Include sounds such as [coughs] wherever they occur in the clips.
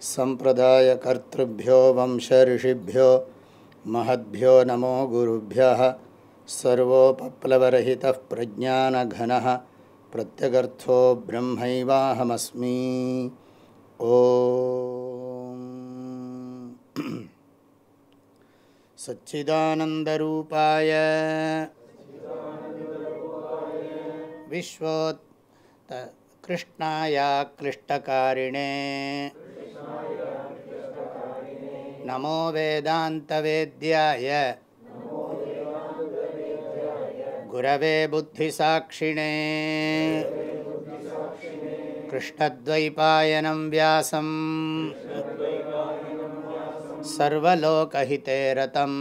सम्प्रदायकर्तृभ्यो वंशऋषिभ्यो महद्भ्यो नमो गुरुभ्यः सर्वोपप्लवरहितः प्रज्ञानघनः प्रत्यगर्थो ब्रह्मैवाहमस्मि। ॐ सच्चिदानन्दरूपाय। विश्वोत् कृष्णाय क्लिष्टकारिणे नमो वेदान्तवेद्याय गुरवे बुद्धिसाक्षिणे कृष्णद्वैपायनं व्यासं सर्वलोकहिते रतं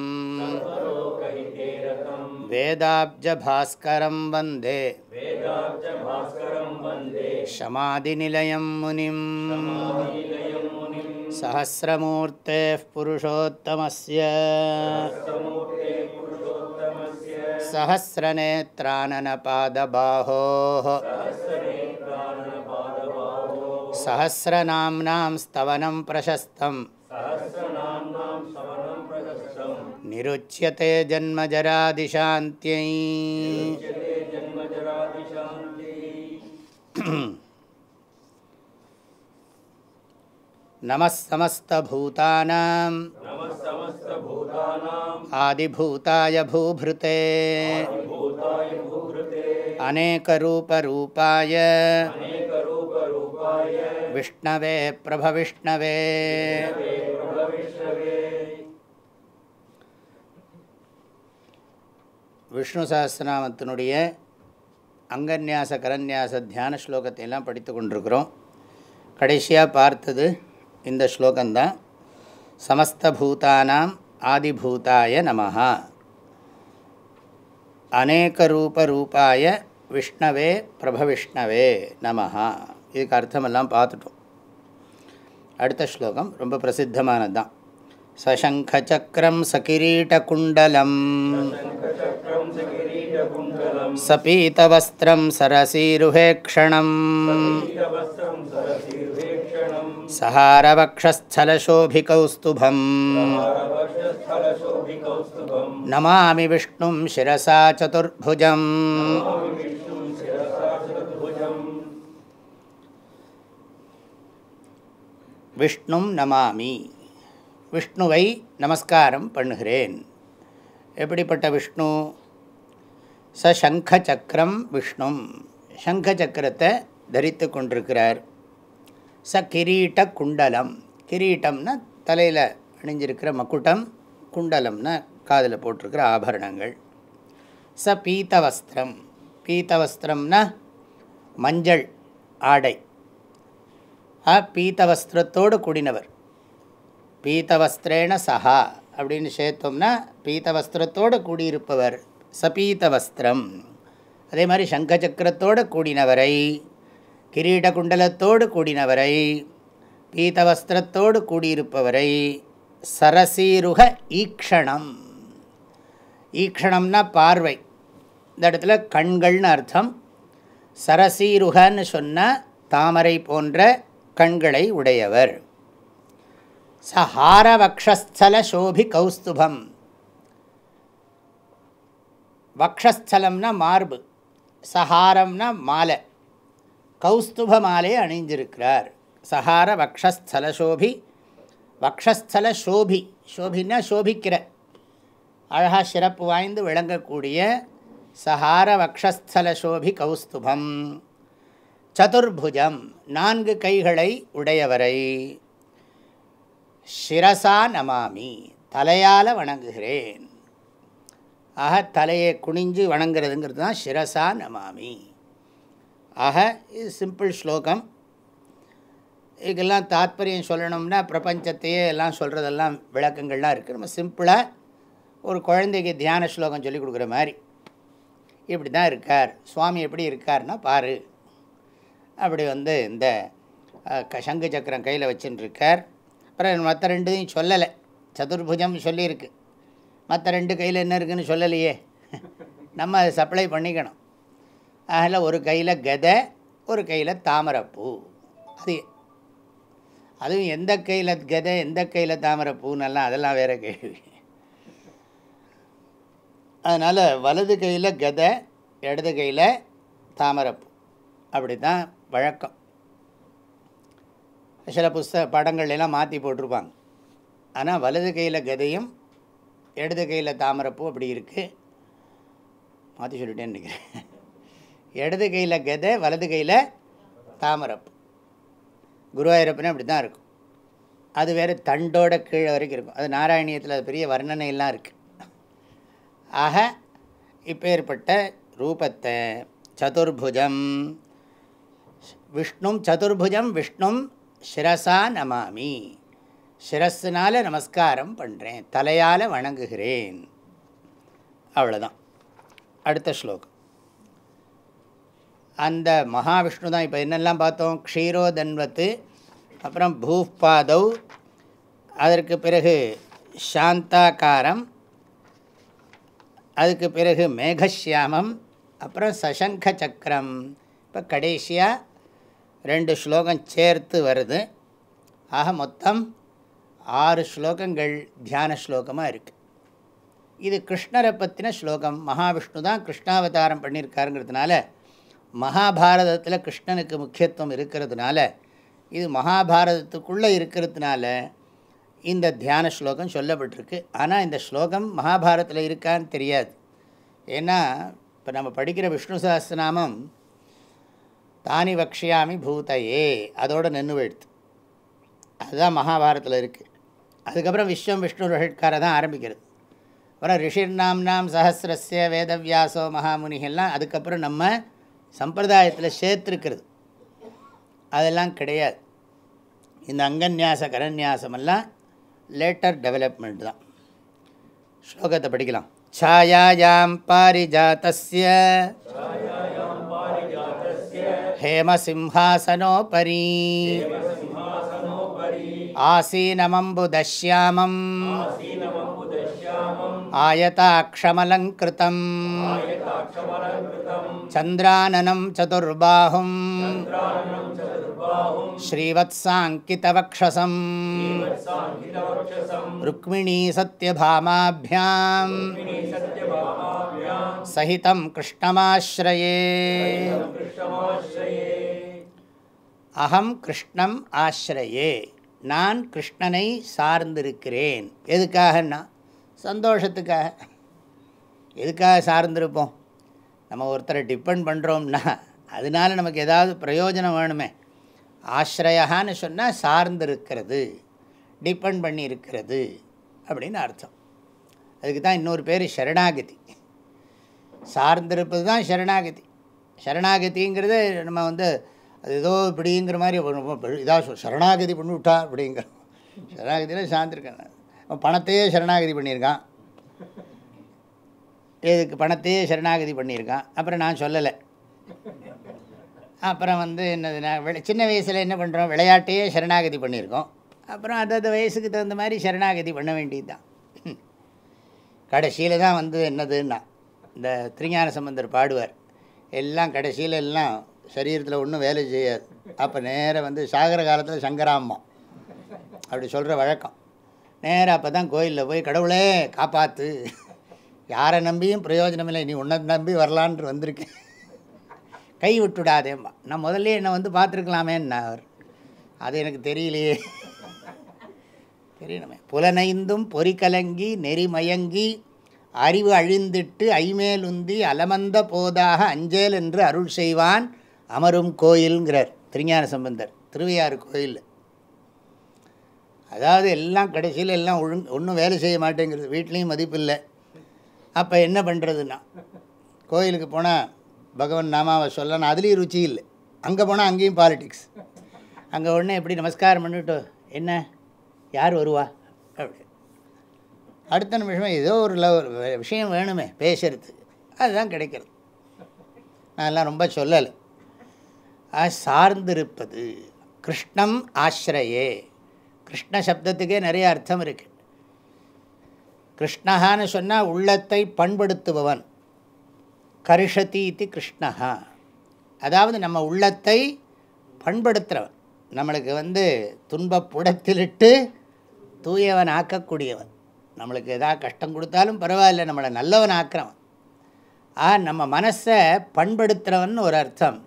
वेदाब्जभास्करं वन्दे। शमादिनिलयं मुनिं सहस्रमूर्तेः पुरुषोत्तमस्य। सहस्रनेत्राननपादबाहोः। सहस्रनाम्नां स्तवनं प्रशस्तम् निरुच्यते जन्मजरादिशान्त्यै नमः समस्तभूतानां आदिभूताय भूभृते। अनेकरूपरूपाय। विष्णवे प्रभविष्णवे। விஷ்ணு சஹஸ்ரநாமத்தினுடைய அங்கன்யாச கரன்யாச தியான ஸ்லோகத்தை எல்லாம் படித்து கொண்டிருக்கிறோம். கடைசியாக பார்த்தது இந்த ஸ்லோகந்தான் சமஸ்தூதானாம் ஆதிபூதாய நமஹா. அநேக ரூப ரூபாய விஷ்ணவே பிரபவிஷ்ணவே நமஹா. இதுக்கு அர்த்தமெல்லாம் பார்த்துட்டோம். அடுத்த ஸ்லோகம் ரொம்ப பிரசித்தமானது தான் சசங்கச்சக்கரம் சகிரீட்டகுண்டலம் சபீதவஸ்திரம் சரசீருஹேக்ஷணம். சஹாரவக்ஷஸ்தலசோபிகௌஸ்துபம். நமாமி விஷ்ணும் சிரசா சதுர்புஜம் விஷ்ணும் நமாமி விஷ்ணுவை நமஸ்காரம் பண்ணுகிறேன். எப்படிப்பட்ட விஷ்ணு? ச சங்க சக்கரம் விஷ்ணும். சங்க சக்கரத்தை தரித்து கொண்டிருக்கிறார். ச கிரீட்ட குண்டலம். கிரீட்டம்னா தலையில் அணிஞ்சிருக்கிற மக்குட்டம் குண்டலம்னா காதில் போட்டிருக்கிற ஆபரணங்கள். ச பீத்தவஸ்திரம் பீத்தவஸ்திரம்னா மஞ்சள் ஆடை. ஆ பீத்தவஸ்திரத்தோடு கூடினவர். பீத்தவஸ்திரேன சஹா அப்படின்னு சேர்த்தோம்னா பீத்தவஸ்திரத்தோடு கூடியிருப்பவர் சபீதவஸ்திரம் அதே மாதிரி சங்கச்சக்கரத்தோடு கூடினவரை கிரீட குண்டலத்தோடு கூடினவரை பீதவஸ்திரத்தோடு கூடியிருப்பவரை சரசீருக ஈக்ஷணம். ஈக்ஷணம்னா பார்வை. இந்த இடத்துல கண்கள்னு அர்த்தம். சரசீருகன்னு சொன்னால் தாமரை போன்ற கண்களை உடையவர். சஹாரவக்ஷஸ்தல சோபி கௌஸ்துபம் வக்ஷஸ்தலம்னா மார்பு சஹாரம்னா மாலை. கௌஸ்துப மாலையை அணிஞ்சிருக்கிறார் சஹார வக்ஷஸ்தல சோபி வக்ஷஸ்தல சோபி சோபின்னா சோபிக்கிற. அழகா சிறப்பு வாய்ந்து விளங்கக்கூடிய சஹார வக்ஷஸ்தல சோபி கௌஸ்துபம் சதுர்புஜம் நான்கு கைகளை உடையவரை. சிரசா நமாமி தலையால் வணங்குகிறேன். ஆக தலையை குனிஞ்சு வணங்குறதுங்கிறது தான் சிரசா நமாமி. ஆக இது சிம்பிள் ஸ்லோகம். இதுக்கெல்லாம் தாத்பரியம் சொல்லணும்னா பிரபஞ்சத்தையே எல்லாம் சொல்கிறதெல்லாம் விளக்கங்கள்லாம் இருக்குது நம்ம சிம்பிளாக ஒரு குழந்தைக்கு தியான ஸ்லோகம் சொல்லி கொடுக்குற மாதிரி. இப்படி தான் இருக்கார். சுவாமி எப்படி இருக்கார்னா பாரு. அப்படி வந்து இந்த க- சங்கு சக்கரம் கையில் வச்சுட்டுருக்கார் அப்புறம் மற்ற ரெண்டையும் சொல்லலை. சதுர்புஜம் சொல்லியிருக்கு. மற்ற ரெண்டு கையில் என்ன இருக்குன்னு சொல்லலையே. நம்ம அதை சப்ளை பண்ணிக்கணும். அதில் ஒரு கையில் கதை ஒரு கையில் தாமரைப்பூ. அது அதுவும் எந்த கையில் கதை எந்த கையில் தாமரைப்பூன்னெல்லாம் அதெல்லாம் வேறு கேள்வி. அதனால் வலது கையில் கதை இடது கையில் தாமரைப்பூ. அப்படி தான் வழக்கம். சில புஸ்தக படங்கள் எல்லாம் மாற்றி போட்டிருப்பாங்க. ஆனால் வலது கையில் கதையும் இடது கையில் தாமரப்பூ அப்படி இருக்குது மாற்றி சொல்லிட்டேன்னு நினைக்கிறேன். இடது கையில் கதை வலது கையில் தாமரப்பு. குருவாயூரப்பனே அப்படி தான் இருக்கும். அது வேறு தண்டோட கீழே வரைக்கும் இருக்கும். அது நாராயணியத்தில் அது பெரிய வர்ணனை எல்லாம் இருக்குது ஆக இப்பேற்பட்ட ரூபத்தை சதுர்புஜம் விஷ்ணும் சதுர்புஜம் விஷ்ணும் சிரசா நமாமி. சிரஸ்னால நமஸ்காரம் பண்ணுறேன் தலையால் வணங்குகிறேன். அவ்வளோதான் அடுத்த ஸ்லோகம். அந்த மகாவிஷ்ணு தான் இப்போ என்னெல்லாம் பார்த்தோம்? க்ஷீரோதன்வத்து அப்புறம் பூப்பாதவ் அதற்கு பிறகு சாந்தாகாரம் அதுக்கு பிறகு மேகசியாமம் அப்புறம் சசங்க சக்கரம் இப்போ கடைசியாக ரெண்டு ஸ்லோகம் சேர்த்து வருது. ஆக மொத்தம் ஆறு ஸ்லோகங்கள் தியான ஸ்லோகமாக இருக்குது இது கிருஷ்ணரை பற்றின ஸ்லோகம். மகாவிஷ்ணு தான் கிருஷ்ணாவதாரம் பண்ணியிருக்காருங்கிறதுனால மகாபாரதத்தில் கிருஷ்ணனுக்கு முக்கியத்துவம் இருக்கிறதுனால இது மகாபாரதத்துக்குள்ளே இருக்கிறதுனால இந்த தியான ஸ்லோகம் சொல்லப்பட்டிருக்கு. ஆனால் இந்த ஸ்லோகம் மகாபாரதத்தில் இருக்கான்னு தெரியாது. ஏன்னா இப்போ நம்ம படிக்கிற விஷ்ணு சஹஸ்ரநாமம் தானி வக்ஷியாமி பூதையே அதோடு நின்று போயிடுது அதுதான் மகாபாரதத்தில் இருக்குது அதுக்கப்புறம் விஸ்வம் விஷ்ணு ரஷட்கார தான் ஆரம்பிக்கிறது அப்புறம் ரிஷிர்நாம்னாம் சஹசிரஸ்ய வேதவியாசோ மகாமுனிகள்லாம் அதுக்கப்புறம் நம்ம சம்பிரதாயத்தில் சேர்த்துருக்கிறது அதெல்லாம் கிடையாது இந்த அங்கன்யாச கரன்யாசமெல்லாம் லேட்டர் டெவலப்மெண்ட் தான் ஸ்லோகத்தை படிக்கலாம் छायायां पारिजातस्य हेमसिंहासनोपरि। आसीनमम्बुदश्यामम्। आयताक्षमलङ्कृतम्। चन्द्राननं चतुर्बाहुम् श्रीवत्साङ्कितवक्षसम् रुक्मिणी सत्यभामाभ्यां सहितं कृष्णमाश्रये அகம் கிருஷ்ணம் ஆசிரயே நான் கிருஷ்ணனை சார்ந்திருக்கிறேன் எதுக்காகன்னா சந்தோஷத்துக்காக எதுக்காக சார்ந்திருப்போம் நம்ம ஒருத்தரை டிபெண்ட் பண்ணுறோம்னா அதனால நமக்கு ஏதாவது பிரயோஜனம் வேணுமே ஆசிரயான்னு சொன்னால் சார்ந்திருக்கிறது டிபெண்ட் பண்ணி இருக்கிறது அப்படின்னு அர்த்தம். அதுக்கு தான் இன்னொரு பேர் சரணாகதி. சார்ந்திருப்பது தான் சரணாகதி. சரணாகதிங்கிறது நம்ம வந்து அது ஏதோ இப்படிங்கிற மாதிரி இதாக சொல் சரணாகதி பண்ணி விட்டா அப்படிங்கிற [laughs] சரணாகதியில் சார்ந்திருக்கேன் அவன் பணத்தையே சரணாகதி பண்ணியிருக்கான். எதுக்கு பணத்தையே சரணாகதி பண்ணியிருக்கான். அப்புறம் நான் சொல்லலை. அப்புறம் வந்து என்னது நான் விளை சின்ன வயசில் என்ன பண்ணுறோம் விளையாட்டையே சரணாகதி பண்ணியிருக்கோம். அப்புறம் அந்தந்த வயசுக்கு தகுந்த மாதிரி சரணாகதி பண்ண வேண்டியது தான் கடைசியில் தான் வந்து என்னதுன்னா இந்த திருஞான சம்பந்தர் பாடுவார் எல்லாம் கடைசியில் எல்லாம் சரீரத்தில் ஒன்றும் வேலை செய்யாது. அப்போ நேராக வந்து சாகர காலத்தில் சங்கராம்மா அப்படி சொல்கிற வழக்கம். நேராக அப்போ தான் கோயிலில் போய் கடவுளே காப்பாற்று யாரை நம்பியும் பிரயோஜனம் இல்லை நீ உன்னை நம்பி வரலான்ட்டு வந்திருக்கேன். கை விட்டுடாதேம்மா நான் முதல்ல என்னை வந்து பார்த்துருக்கலாமேன்னா அவர் அது எனக்கு தெரியலையே தெரியணுமே. புலனைந்தும் பொறிக்கலங்கி நெறிமயங்கி அறிவு அழிந்திட்டு ஐமேலுந்தி அலமந்த போதாக அஞ்சேல் என்று அருள் செய்வான் அமரும் கோயில்ங்கிறார். திருஞான சம்பந்தர். திருவையாறு கோயில் அதாவது எல்லாம் கடைசியில் எல்லாம் ஒழுங்கு ஒன்றும் வேலை செய்ய மாட்டேங்கிறது. வீட்லேயும் மதிப்பு இல்லை அப்போ என்ன பண்ணுறதுன்னா கோயிலுக்கு போனால் பகவான் நாமாவை சொல்லணும். அதுலேயும் ருச்சி இல்லை. அங்கே போனால் அங்கேயும் பாலிட்டிக்ஸ் அங்கே உடனே எப்படி நமஸ்காரம் பண்ணிவிட்டு என்ன? யார் வருவா? அப்படி. அடுத்த நிமிஷமே ஏதோ ஒரு லவ் விஷயம் வேணுமே பேசுறது. அதுதான் கிடைக்கிறது. நான்லாம் ரொம்ப சொல்லலை. சார்ந்திருப்பது கிருஷ்ணம் ஆசிரயே. கிருஷ்ண சப்தத்துக்கே நிறைய அர்த்தம் இருக்குது கிருஷ்ணஹான்னு சொன்னால் உள்ளத்தை பண்படுத்துபவன். கரிஷதி இது கிருஷ்ணகா அதாவது நம்ம உள்ளத்தை பண்படுத்துகிறவன் நம்மளுக்கு வந்து துன்பப்புடத்திலிட்டு தூயவன் ஆக்கக்கூடியவன். நம்மளுக்கு எதாவது கஷ்டம் கொடுத்தாலும் பரவாயில்ல நம்மளை நல்லவன் ஆக்குறவன். ஆ நம்ம மனசை பண்படுத்துகிறவன் ஒரு அர்த்தம்.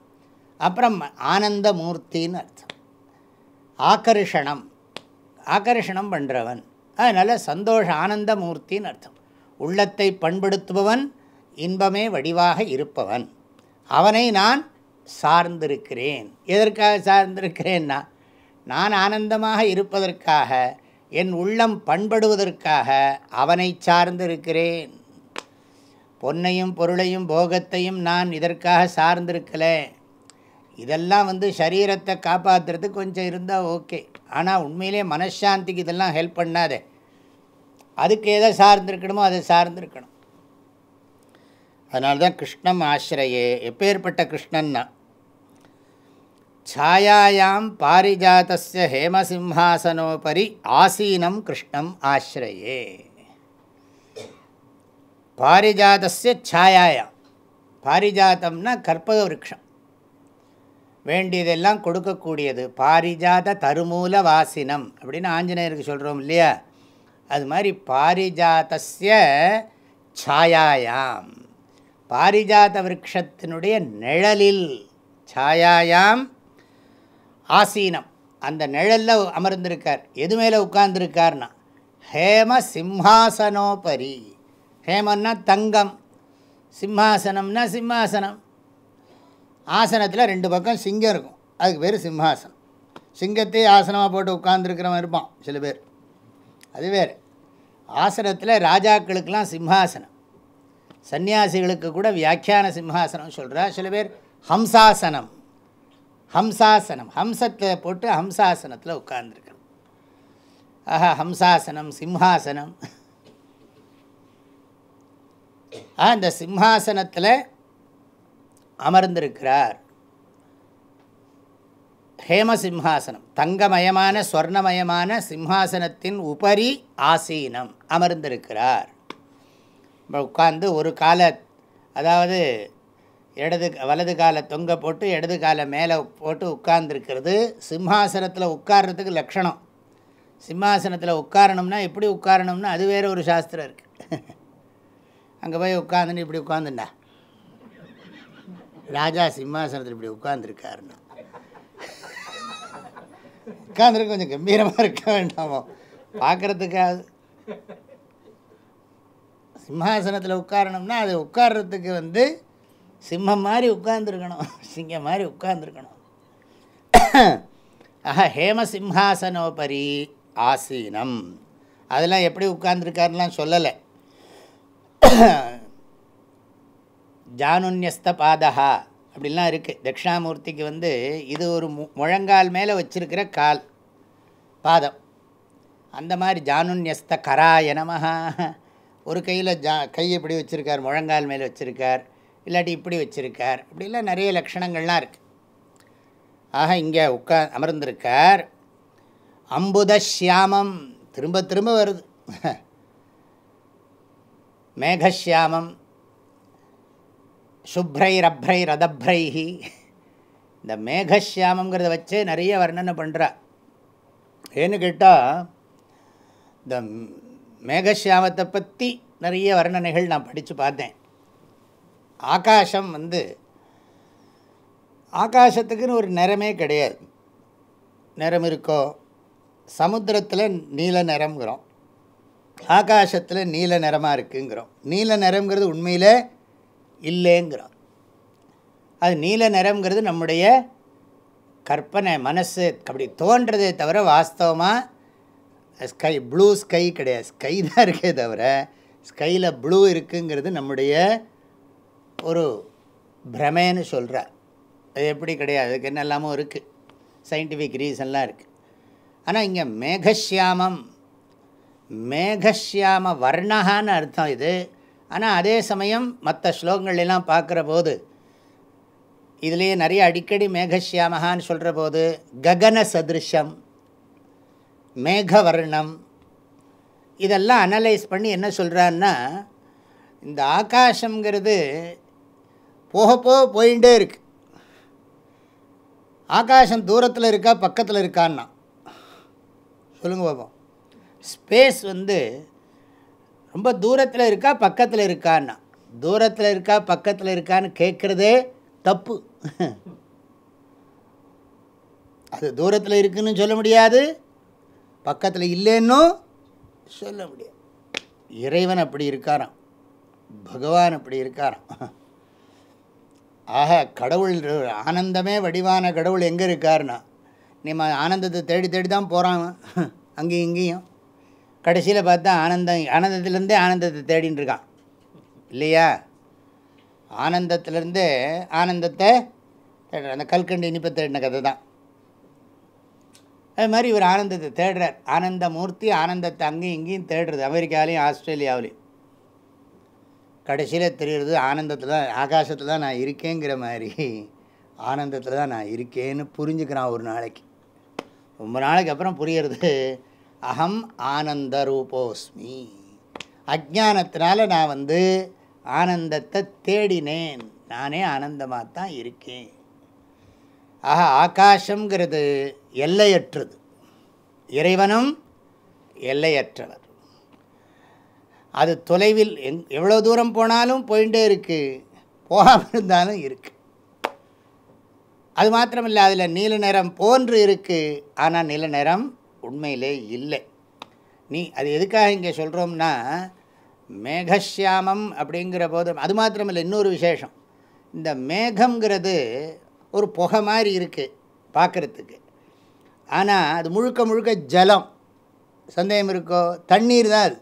அப்புறம் ஆனந்த மூர்த்தின்னு அர்த்தம். ஆகர்ஷணம். ஆகர்ஷணம் பண்ணுறவன் அதனால் சந்தோஷ ஆனந்த மூர்த்தின்னு அர்த்தம். உள்ளத்தை பண்படுத்துபவன் இன்பமே வடிவாக இருப்பவன். அவனை நான் சார்ந்திருக்கிறேன். எதற்காக சார்ந்திருக்கிறேன்னா நான் ஆனந்தமாக இருப்பதற்காக என் உள்ளம் பண்படுவதற்காக அவனை சார்ந்திருக்கிறேன். பொன்னையும் பொருளையும் போகத்தையும் நான் இதற்காக சார்ந்திருக்கலை. இதெல்லாம் வந்து சரீரத்தை காப்பாற்றுறது கொஞ்சம் இருந்தால் ஓகே. ஆனால் உண்மையிலே மனசாந்திக்கு இதெல்லாம் ஹெல்ப் பண்ணாதே. அதுக்கு எதை சார்ந்திருக்கணுமோ அதை சார்ந்திருக்கணும். அதனால தான் கிருஷ்ணம் ஆசிரியே எப்பேற்பட்ட கிருஷ்ணன்னா? சாயாயாம் பாரிஜாத்திய ஹேமசிம்ஹாசனோபரி ஆசீனம் கிருஷ்ணம் ஆசிரியே. பாரிஜாத்திய சாயாயாம். பாரிஜாத்தம்னா கற்பக விரக்ஷம் வேண்டியதெல்லாம் கொடுக்கக்கூடியது. பாரிஜாத தருமூல வாசினம் அப்படின்னு ஆஞ்சநேயருக்கு சொல்கிறோம் இல்லையா? அது மாதிரி பாரிஜாத்திய சாயாயாம். பாரிஜாத விரக்ஷத்தினுடைய நிழலில் சாயாயாம் ஆசீனம். அந்த நிழலில் அமர்ந்திருக்கார். எது மேலே உட்கார்ந்துருக்கார்னா ஹேம சிம்ஹாசனோபரி ஹேமன்னா தங்கம் சிம்ஹாசனம்னா சிம்ஹாசனம் ஆசனத்தில் ரெண்டு பக்கம் சிங்கம் இருக்கும். அதுக்கு பேர் சிம்ஹாசனம் சிங்கத்தையே ஆசனமாக போட்டு உட்கார்ந்துருக்கிறவன் இருப்பான் சில பேர். அது வேறு. ஆசனத்தில் ராஜாக்களுக்கெல்லாம் சிம்ஹாசனம் சன்னியாசிகளுக்கு கூட வியாக்கியான சிம்ஹாசனம் சொல்கிறா சில பேர் ஹம்சாசனம். ஹம்சாசனம். ஹம்சத்தை போட்டு ஹம்சாசனத்தில் உட்கார்ந்துருக்கணும் ஆஹா ஹம்சாசனம் சிம்ஹாசனம். ஆ இந்த சிம்ஹாசனத்தில் அமர்ந்திருக்கிறார். ஹேம சிம்ஹாசனம் தங்கமயமான ஸ்வர்ணமயமான சிம்ஹாசனத்தின் உபரி ஆசீனம். அமர்ந்திருக்கிறார். உட்காந்து ஒரு காலை அதாவது இடது வலது காலை தொங்க போட்டு இடது காலை மேலே போட்டு உட்கார்ந்துருக்கிறது. சிம்ஹாசனத்தில் உட்கார்றதுக்கு லக்ஷணம் சிம்மாசனத்தில் உட்காரணும்னா எப்படி உட்காரணும்னா அது வேறு ஒரு சாஸ்திரம் இருக்குது அங்கே போய் உட்காந்துன்னு இப்படி உட்காந்துண்டா ராஜா சிம்மாசனத்தில் இப்படி உட்காந்துருக்காருன்னா உட்காந்துருக்கு கொஞ்சம் கம்பீரமாக இருக்க வேண்டாமோ? பார்க்குறதுக்காவது. சிம்ஹாசனத்தில் உட்காரணும்னா அது உட்கார்றதுக்கு வந்து சிம்மம் மாதிரி உட்கார்ந்துருக்கணும். சிங்கம் மாதிரி உட்கார்ந்துருக்கணும். [coughs] ஆஹா ஹேம சிம்ஹாசனோபரி ஆசீனம். அதெல்லாம் எப்படி உட்கார்ந்துருக்காருலாம் சொல்லலை. [coughs] ஜானுன்யஸ்த பாதகா அப்படிலாம் இருக்குது தட்சிணாமூர்த்திக்கு வந்து இது ஒரு மு முழங்கால் மேலே வச்சிருக்கிற கால் பாதம். அந்த மாதிரி ஜானுன்யஸ்த கராய நமஹா. ஒரு கையில் ஜா கை இப்படி வச்சுருக்கார் முழங்கால் மேலே வச்சுருக்கார் இல்லாட்டி இப்படி வச்சுருக்கார் இப்படிலாம் நிறைய லக்ஷணங்கள்லாம் இருக்குது ஆக இங்கே உட்கா அமர்ந்திருக்கார். அம்புதஷியாமம் திரும்ப திரும்ப வருது. [laughs] மேகஷியாமம் சுப்ரை ரப்ரை ரதப்ரைஹி இந்த மேகஷியாமங்கிறத வச்சே நிறைய வர்ணனை பண்ணுறா ஏன்னு கேட்டால் இந்த மேகஷியாமத்தை பற்றி நிறைய வர்ணனைகள் நான் படித்து பார்த்தேன். ஆகாசம் வந்து ஆகாசத்துக்குன்னு ஒரு நிறமே கிடையாது. நிறம் இருக்கோ? சமுத்திரத்தில் நீல நிறம்ங்கிறோம். ஆகாசத்தில் நீல நிறமாக இருக்குங்கிறோம். நீல நிறம்ங்கிறது உண்மையில் இல்லைங்கிறோம். அது நீல நிறம்ங்கிறது நம்முடைய கற்பனை மனசு அப்படி தோன்றதே தவிர வாஸ்தவமாக ஸ்கை ப்ளூ ஸ்கை கிடையாது. ஸ்கை தான் இருக்கே தவிர ஸ்கையில் ப்ளூ இருக்குங்கிறது நம்முடைய ஒரு பிரமேன்னு சொல்கிறார் அது எப்படி கிடையாது? அதுக்கு என்னெல்லாமோ இருக்குது சயின்டிஃபிக் ரீசன்லாம் இருக்குது ஆனால் இங்கே மேகசியாமம் மேகஷ்யாம வர்ணகான்னு அர்த்தம் இது. ஆனால் அதே சமயம் மற்ற ஸ்லோகங்கள்லாம் பார்க்குற போது இதுலேயே நிறைய அடிக்கடி மேகசியாமகான்னு சொல்கிற போது ககன சதிருஷம் மேகவர்ணம். இதெல்லாம் அனலைஸ் பண்ணி என்ன சொல்கிறான்னா இந்த ஆகாசங்கிறது போக போக போயிட்டே இருக்கு. ஆகாசம் தூரத்தில் இருக்கா பக்கத்தில் இருக்கான்னா? சொல்லுங்க பார்ப்போம் ஸ்பேஸ் வந்து ரொம்ப தூரத்தில் இருக்கா பக்கத்தில் இருக்கான்னா? தூரத்தில் இருக்கா பக்கத்தில் இருக்கான்னு கேட்குறதே தப்பு. அது தூரத்தில் இருக்குன்னு சொல்ல முடியாது. பக்கத்தில் இல்லைன்னும் சொல்ல முடியாது. இறைவன் அப்படி இருக்காராம். பகவான் அப்படி இருக்காராம். ஆக கடவுள் ஆனந்தமே வடிவான கடவுள் எங்கே இருக்காருன்னா நம்ம ஆனந்தத்தை தேடி தேடி தான் போகிறான் அங்கேயும் இங்கேயும். கடைசியில் பார்த்தா ஆனந்தம் ஆனந்தத்துலேருந்தே ஆனந்தத்தை தேடின்னு இருக்கான். இல்லையா? ஆனந்தத்துலேருந்தே ஆனந்தத்தை தேடுற அந்த கல்கண்டு இனிப்பை தேடின கதை தான். அது மாதிரி இவர் ஆனந்தத்தை தேடுறார். ஆனந்த மூர்த்தி ஆனந்தத்தை அங்கேயும் இங்கேயும் தேடுறது அமெரிக்காலையும் ஆஸ்திரேலியாவிலையும். கடைசியில் தெரிகிறது ஆனந்தத்தில் தான் ஆகாசத்தில் தான் நான் இருக்கேங்கிற மாதிரி. ஆனந்தத்தில் தான் நான் இருக்கேன்னு புரிஞ்சுக்கிறான் ஒரு நாளைக்கு. ரொம்ப நாளைக்கு அப்புறம் புரியறது அகம் ஆனந்த ரூபோஸ்மி அஜானத்தினால நான் வந்து ஆனந்தத்தை தேடினேன். நானே ஆனந்தமாக தான் இருக்கேன். ஆக ஆகாசங்கிறது எல்லையற்றது. இறைவனும் எல்லையற்றவர். அது தொலைவில் எங் எவ்வளோ தூரம் போனாலும் போயிட்டே இருக்குது போகாமல் இருந்தாலும் இருக்குது அது மாத்திரமில்லை அதில் நீல நிறம் போன்று இருக்குது ஆனால் நீல நிறம் உண்மையிலே இல்லை. நீ அது எதுக்காக இங்கே சொல்கிறோம்னா மேகசியாமம் அப்படிங்கிற போது அது மாத்திரமில்லை இன்னொரு விசேஷம். இந்த மேகங்கிறது ஒரு புகை மாதிரி இருக்குது பார்க்குறதுக்கு ஆனால் அது முழுக்க முழுக்க ஜலம். சந்தேகம் இருக்கோ? தண்ணீர் தான் அது.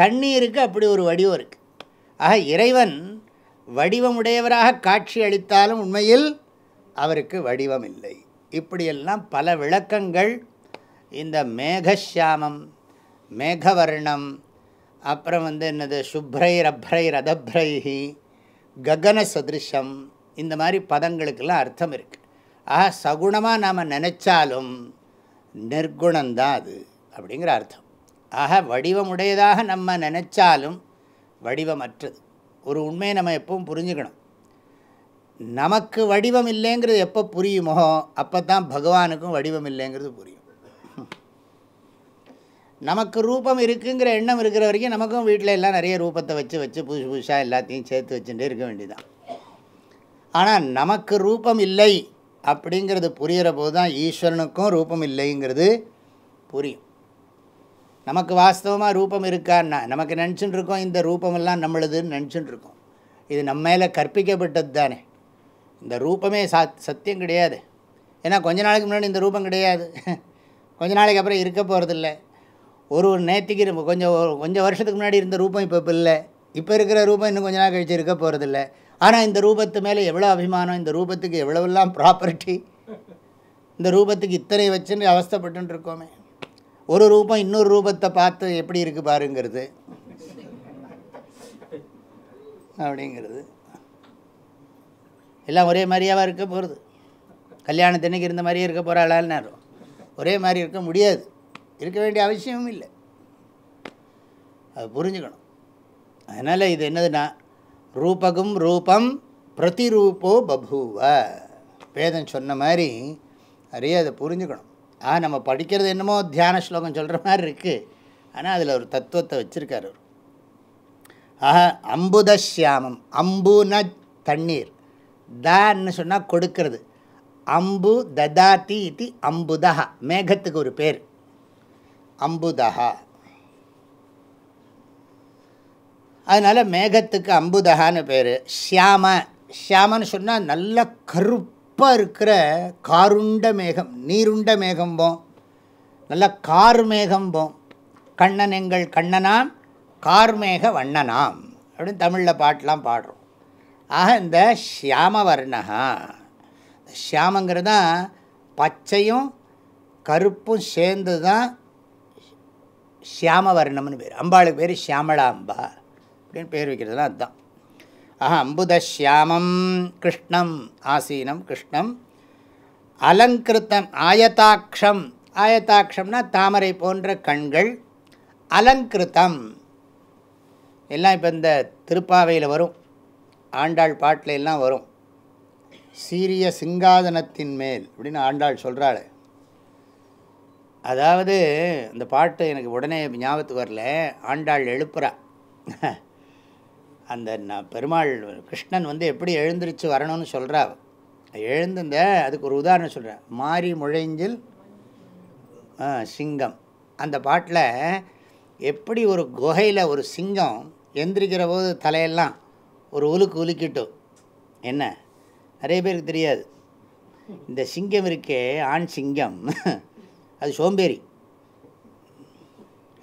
தண்ணீருக்கு அப்படி ஒரு வடிவம் இருக்குது ஆக இறைவன் வடிவமுடையவராக காட்சி அளித்தாலும் உண்மையில் அவருக்கு வடிவம் இல்லை. இப்படியெல்லாம் பல விளக்கங்கள். இந்த மேகஷியாமம் மேகவர்ணம் அப்புறம் வந்து என்னது? சுப்ரை ரப்ரை ரதப்ரைஹி ககன சதிருஷம் இந்த மாதிரி பதங்களுக்கெல்லாம் அர்த்தம் இருக்குது ஆக சகுணமாக நாம் நினச்சாலும் நிர்குணந்தான் அது அப்படிங்கிற அர்த்தம். ஆக வடிவமுடையதாக நம்ம நினச்சாலும் வடிவமற்றது. ஒரு உண்மையை நம்ம எப்பவும் புரிஞ்சுக்கணும். நமக்கு வடிவம் இல்லைங்கிறது எப்போ புரியுமோ அப்போ தான் பகவானுக்கும் வடிவம் இல்லைங்கிறது புரியும். நமக்கு ரூபம் இருக்குங்கிற எண்ணம் இருக்கிற வரைக்கும் நமக்கும் வீட்டில் எல்லாம் நிறைய ரூபத்தை வச்சு வச்சு புதுசு புதுசாக எல்லாத்தையும் சேர்த்து வச்சுட்டே இருக்க வேண்டியதான் ஆனால் நமக்கு ரூபம் இல்லை அப்படிங்கிறது புரிகிற போது தான் ஈஸ்வரனுக்கும் ரூபம் இல்லைங்கிறது புரியும். நமக்கு வாஸ்தவமாக ரூபம் இருக்கான்னா நமக்கு நினச்சின்னு இருக்கோம் இந்த ரூபமெல்லாம் நம்மளுதுன்னு நினச்சின்னு இருக்கோம் இது நம்ம மேலே கற்பிக்கப்பட்டது தானே. இந்த ரூபமே சா சத்தியம் கிடையாது. ஏன்னா கொஞ்ச நாளைக்கு முன்னாடி இந்த ரூபம் கிடையாது. கொஞ்ச நாளைக்கு அப்புறம் இருக்க போகிறதில்ல ஒரு ஒரு நேற்றுக்கு கொஞ்சம் கொஞ்சம் வருஷத்துக்கு முன்னாடி இருந்த ரூபம் இப்போ இப்போ இல்லை. இப்போ இருக்கிற ரூபம் இன்னும் கொஞ்ச நாள் கழிச்சு இருக்க போகிறதில்ல ஆனால் இந்த ரூபத்து மேலே எவ்வளோ அபிமானம்? இந்த ரூபத்துக்கு எவ்வளவெல்லாம் ப்ராப்பர்ட்டி இந்த ரூபத்துக்கு இத்தனை வச்சுன்னு அவஸ்தைப்பட்டுன்னு இருக்கோமே. ஒரு ரூபம் இன்னொரு ரூபத்தை பார்த்து எப்படி இருக்குது பாருங்கிறது. அப்படிங்கிறது. எல்லாம் ஒரே மாதிரியாவாக இருக்க போகிறது கல்யாணத்தன்னைக்கு இருந்த மாதிரியே இருக்க போகிறாளான்னு ஒரே மாதிரி இருக்க முடியாது. இருக்க வேண்டிய அவசியமும் இல்லை. அது புரிஞ்சுக்கணும். அதனால் இது என்னதுன்னா ரூபகம் ரூபம் பிரதிரூபோ பபூவ. வேதம் சொன்ன மாதிரி நிறைய அதை புரிஞ்சுக்கணும். ஆ நம்ம படிக்கிறது என்னமோ தியான ஸ்லோகம் சொல்கிற மாதிரி இருக்குது ஆனால் அதில் ஒரு தத்துவத்தை வச்சுருக்கார் அவர். ஆஹா அம்புதஷ்யாமம் அம்புன தண்ணீர். தான்னு சொன்னால் கொடுக்கறது. அம்பு ததாதி இது அம்புதா மேகத்துக்கு ஒரு பேர். அம்புதா அதனால் மேகத்துக்கு அம்புதகான்னு பேர். ஷியாம ஷியாமன்னு சொன்னால் நல்ல கருப்பாக இருக்கிற காருண்ட மேகம் நீருண்ட மேகம்போம் நல்ல கார் மேகம்போம் கண்ணன் எங்கள் கண்ணனாம் கார்மேக வண்ணனாம். அப்படின்னு தமிழில் பாட்டெலாம் பாடுறோம். ஆக இந்த ஷியாமவர்ணகா ஷியாமங்கிறது தான் பச்சையும் கருப்பும் சேர்ந்து தான் ஷியாமவர்ணம்னு பேர். அம்பாளுக்கு பேர் ஷியாமளாம்பா அப்படின்னு பேர் வைக்கிறதுலாம் அதுதான். ஆஹா அம்புதஷியாமம் கிருஷ்ணம் ஆசீனம் கிருஷ்ணம். அலங்கிருத்தம் ஆயதாட்சம் ஆயதாட்சம்னா தாமரை போன்ற கண்கள். அலங்கிருத்தம். எல்லாம் இப்போ இந்த திருப்பாவையில் வரும். ஆண்டாள் பாட்டில் எல்லாம் வரும். சீரிய சிங்காதனத்தின் மேல் அப்படின்னு ஆண்டாள் சொல்கிறாள் அதாவது இந்த பாட்டு எனக்கு உடனே ஞாபகத்துக்கு வரல. ஆண்டாள் எழுப்புறா. அந்த நான் பெருமாள் கிருஷ்ணன் வந்து எப்படி எழுந்திருச்சு வரணும்னு சொல்கிறா எழுந்திருந்த அதுக்கு ஒரு உதாரணம் சொல்கிறேன் மாறி முழைஞ்சில் சிங்கம். அந்த பாட்டில் எப்படி ஒரு குகையில் ஒரு சிங்கம் எந்திரிக்கிற போது தலையெல்லாம் ஒரு உலுக்கு உலுக்கிட்டும் என்ன? நிறைய பேருக்கு தெரியாது. இந்த சிங்கம் இருக்கே ஆண் சிங்கம். அது சோம்பேறி.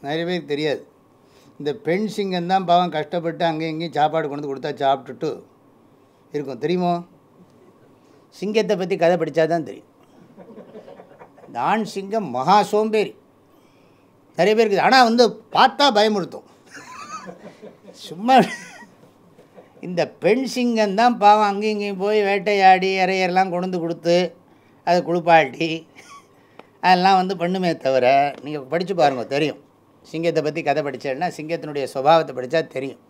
நிறைய பேருக்கு தெரியாது. இந்த பெண் சிங்கம் தான் பாவம் கஷ்டப்பட்டு அங்கே இங்கேயும் சாப்பாடு கொண்டு வந்து கொடுத்தா சாப்பிட்டுட்டு இருக்கும். தெரியுமோ? சிங்கத்தை பற்றி கதை படித்தா தான் தெரியும். இந்த ஆண் சிங்கம் மகா சோம்பேறி. நிறைய பேருக்கு ஆனால் வந்து பார்த்தா பயமுறுத்தும். சும்மா இந்த பெண் சிங்கம் தான் பாவம் அங்கேயும் இங்கேயும் போய் வேட்டையாடி இறையெல்லாம் கொண்டு வந்து கொடுத்து அதை குளிப்பாட்டி அதெல்லாம் வந்து பண்ணுமே தவிர நீங்கள் படித்து பாருங்க தெரியும். சிங்கத்தை பற்றி கதை படித்தேன்னா சிங்கத்தினுடைய சுபாவத்தை படித்தா தெரியும்.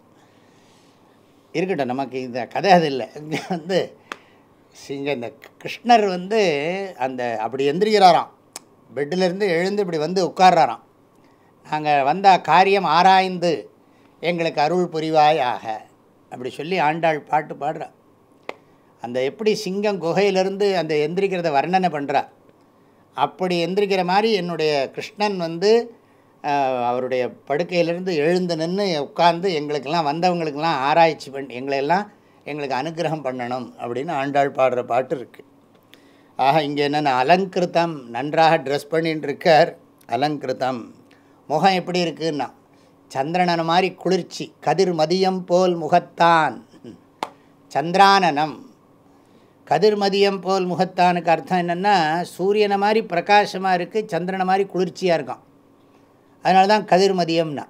இருக்கட்டும் நமக்கு இந்த கதை அது இல்லை. இங்கே வந்து சிங்க இந்த கிருஷ்ணர் வந்து அந்த அப்படி எந்திரிக்கிறாராம் பெட்டிலேருந்து எழுந்து இப்படி வந்து உட்கார்றாராம். நாங்கள் வந்தால் காரியம் ஆராய்ந்து எங்களுக்கு அருள் புரிவாயாக அப்படி சொல்லி ஆண்டாள் பாட்டு பாடுறா. அந்த எப்படி சிங்கம் குகையிலிருந்து அந்த எந்திரிக்கிறத வர்ணனை பண்ணுறா அப்படி எந்திரிக்கிற மாதிரி என்னுடைய கிருஷ்ணன் வந்து அவருடைய படுக்கையிலிருந்து எழுந்து நின்று உட்கார்ந்து எங்களுக்கெல்லாம் வந்தவங்களுக்கெல்லாம் ஆராய்ச்சி பண்ணி எங்களையெல்லாம் எங்களுக்கு அனுகிரகம் பண்ணணும் அப்படின்னு ஆண்டாள் பாடுற பாட்டு இருக்குது ஆக இங்கே என்னென்ன அலங்கிருத்தம் நன்றாக ட்ரெஸ் பண்ணிட்டு இருக்கார் அலங்கிருத்தம். முகம் எப்படி இருக்குன்னா சந்திரனன் மாதிரி குளிர்ச்சி கதிர் மதியம் போல் முகத்தான். சந்திரானனம். கதிர் மதியம் போல் முகத்தானுக்கு அர்த்தம் என்னென்னா சூரியனை மாதிரி பிரகாசமாக இருக்குது சந்திரனை மாதிரி குளிர்ச்சியாக இருக்கும் அதனால தான் கதிர்மதியம்னா.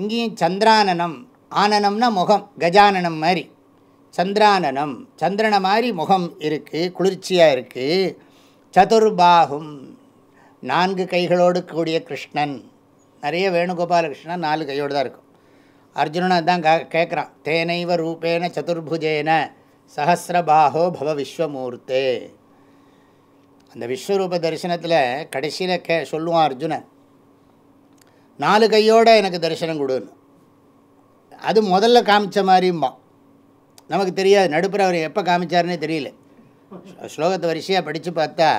இங்கேயும் சந்திரானனம் ஆனனம்னா முகம் கஜானனம் மாதிரி. சந்திரானனம் சந்திரனை மாதிரி முகம் இருக்குது குளிர்ச்சியாக இருக்குது சதுர்பாகும் நான்கு கைகளோடு கூடிய கிருஷ்ணன். நிறைய வேணுகோபாலகிருஷ்ணன் நாலு கையோடு தான் இருக்கும். அர்ஜுனன் அதான் கே கேட்குறான் தேனைவ ரூபேன சதுர்புஜேன சஹசிரபாகோ பவ விஸ்வமூர்த்தே. அந்த விஸ்வரூப தரிசனத்தில் கடைசியில் கே சொல்லுவான் அர்ஜுனன் நாலு கையோடு எனக்கு தரிசனம் கொடுன்னு. அது முதல்ல காமிச்ச மாதிரியும்பான் நமக்கு தெரியாது நடுப்புற அவர் எப்போ காமிச்சாருன்னே தெரியல. ஸ்லோகத்தை வரிசையாக படித்து பார்த்தா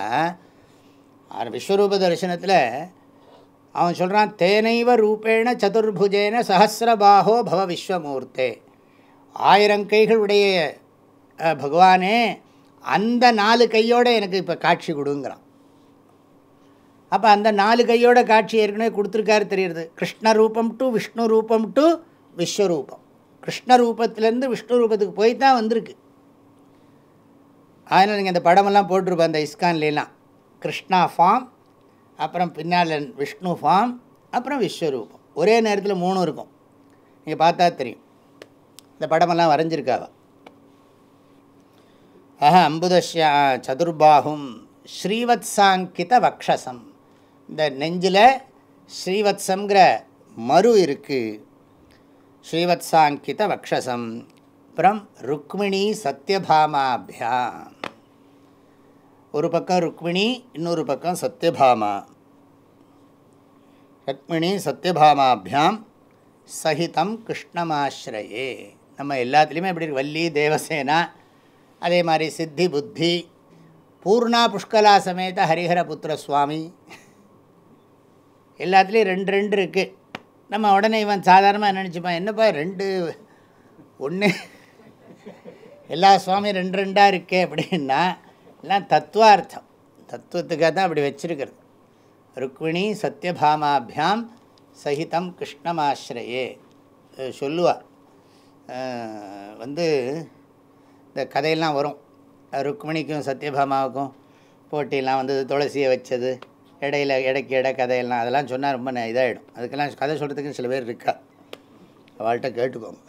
விஸ்வரூப தரிசனத்தில் அவன் சொல்கிறான் தேனைவ ரூபேண சதுர்புஜேன சஹசிரபாகோ பவ விஸ்வமூர்த்தே. ஆயிரம் கைகள் உடைய பகவானே அந்த நாலு கையோடு எனக்கு இப்போ காட்சி கொடுங்கிறான். அப்போ அந்த நாலு கையோட காட்சி ஏற்கனவே கொடுத்துருக்காரு தெரியுது. கிருஷ்ண ரூபம் டு விஷ்ணு ரூபம் டு விஸ்வரூபம். கிருஷ்ண ரூபத்திலேருந்து விஷ்ணு ரூபத்துக்கு போய் தான் வந்திருக்கு. அதனால் நீங்கள் அந்த படமெல்லாம் போட்டிருப்பேன் அந்த இஸ்கான்லாம் கிருஷ்ணா ஃபார்ம் அப்புறம் பின்னால் விஷ்ணு ஃபார்ம் அப்புறம் விஸ்வரூபம். ஒரே நேரத்தில் மூணும் இருக்கும். நீங்கள் பார்த்தா தெரியும். இந்த படமெல்லாம் வரைஞ்சிருக்காவா. ஆஹா அம்புதஷ்யா சதுர்பாகும் ஸ்ரீவத்சாங்கித வக்ஷசம். இந்த நெஞ்சில் ஸ்ரீவத்சங்கிற மரு இருக்குது ஸ்ரீவத்சாங்கித வக்ஷசம். அப்புறம் ருக்மிணி சத்யபாமாபியாம் ஒரு பக்கம் ருக்மிணி இன்னொரு பக்கம் சத்யபாமா. ருக்மிணி சத்யபாமாபியாம் சகிதம் கிருஷ்ணமாஸ்ரயே. நம்ம எல்லாத்துலேயுமே இப்படி வள்ளி தேவசேனா அதே மாதிரி சித்தி புத்தி பூர்ணா புஷ்கலா சமேத ஹரிஹர புத்திர சுவாமி. எல்லாத்துலேயும் ரெண்டு ரெண்டு இருக்குது நம்ம உடனே இவன் சாதாரணமாக நினச்சிப்பான்? என்னப்பா ரெண்டு ஒன்று எல்லா சுவாமியும் ரெண்டு ரெண்டாக இருக்கே அப்படின்னா எல்லாம் தத்துவார்த்தம். தத்துவத்துக்காக தான் அப்படி வச்சிருக்கிறது. ருக்மிணி சத்யபாமாபியாம் சகிதம் கிருஷ்ணமாஸ்ரயே சொல்லுவார் வந்து இந்த கதையெல்லாம் வரும். ருக்மிணிக்கும் சத்யபாமாவுக்கும் போட்டியெல்லாம் வந்தது துளசியை வச்சது. இடையில இடைக்கு இடை கதையெல்லாம் அதெல்லாம் சொன்னால் ரொம்ப இதாகிடும் அதுக்கெல்லாம் கதை சொல்கிறதுக்கு சில பேர் இருக்கா? அவள்கிட்ட கேட்டுக்கோங்க.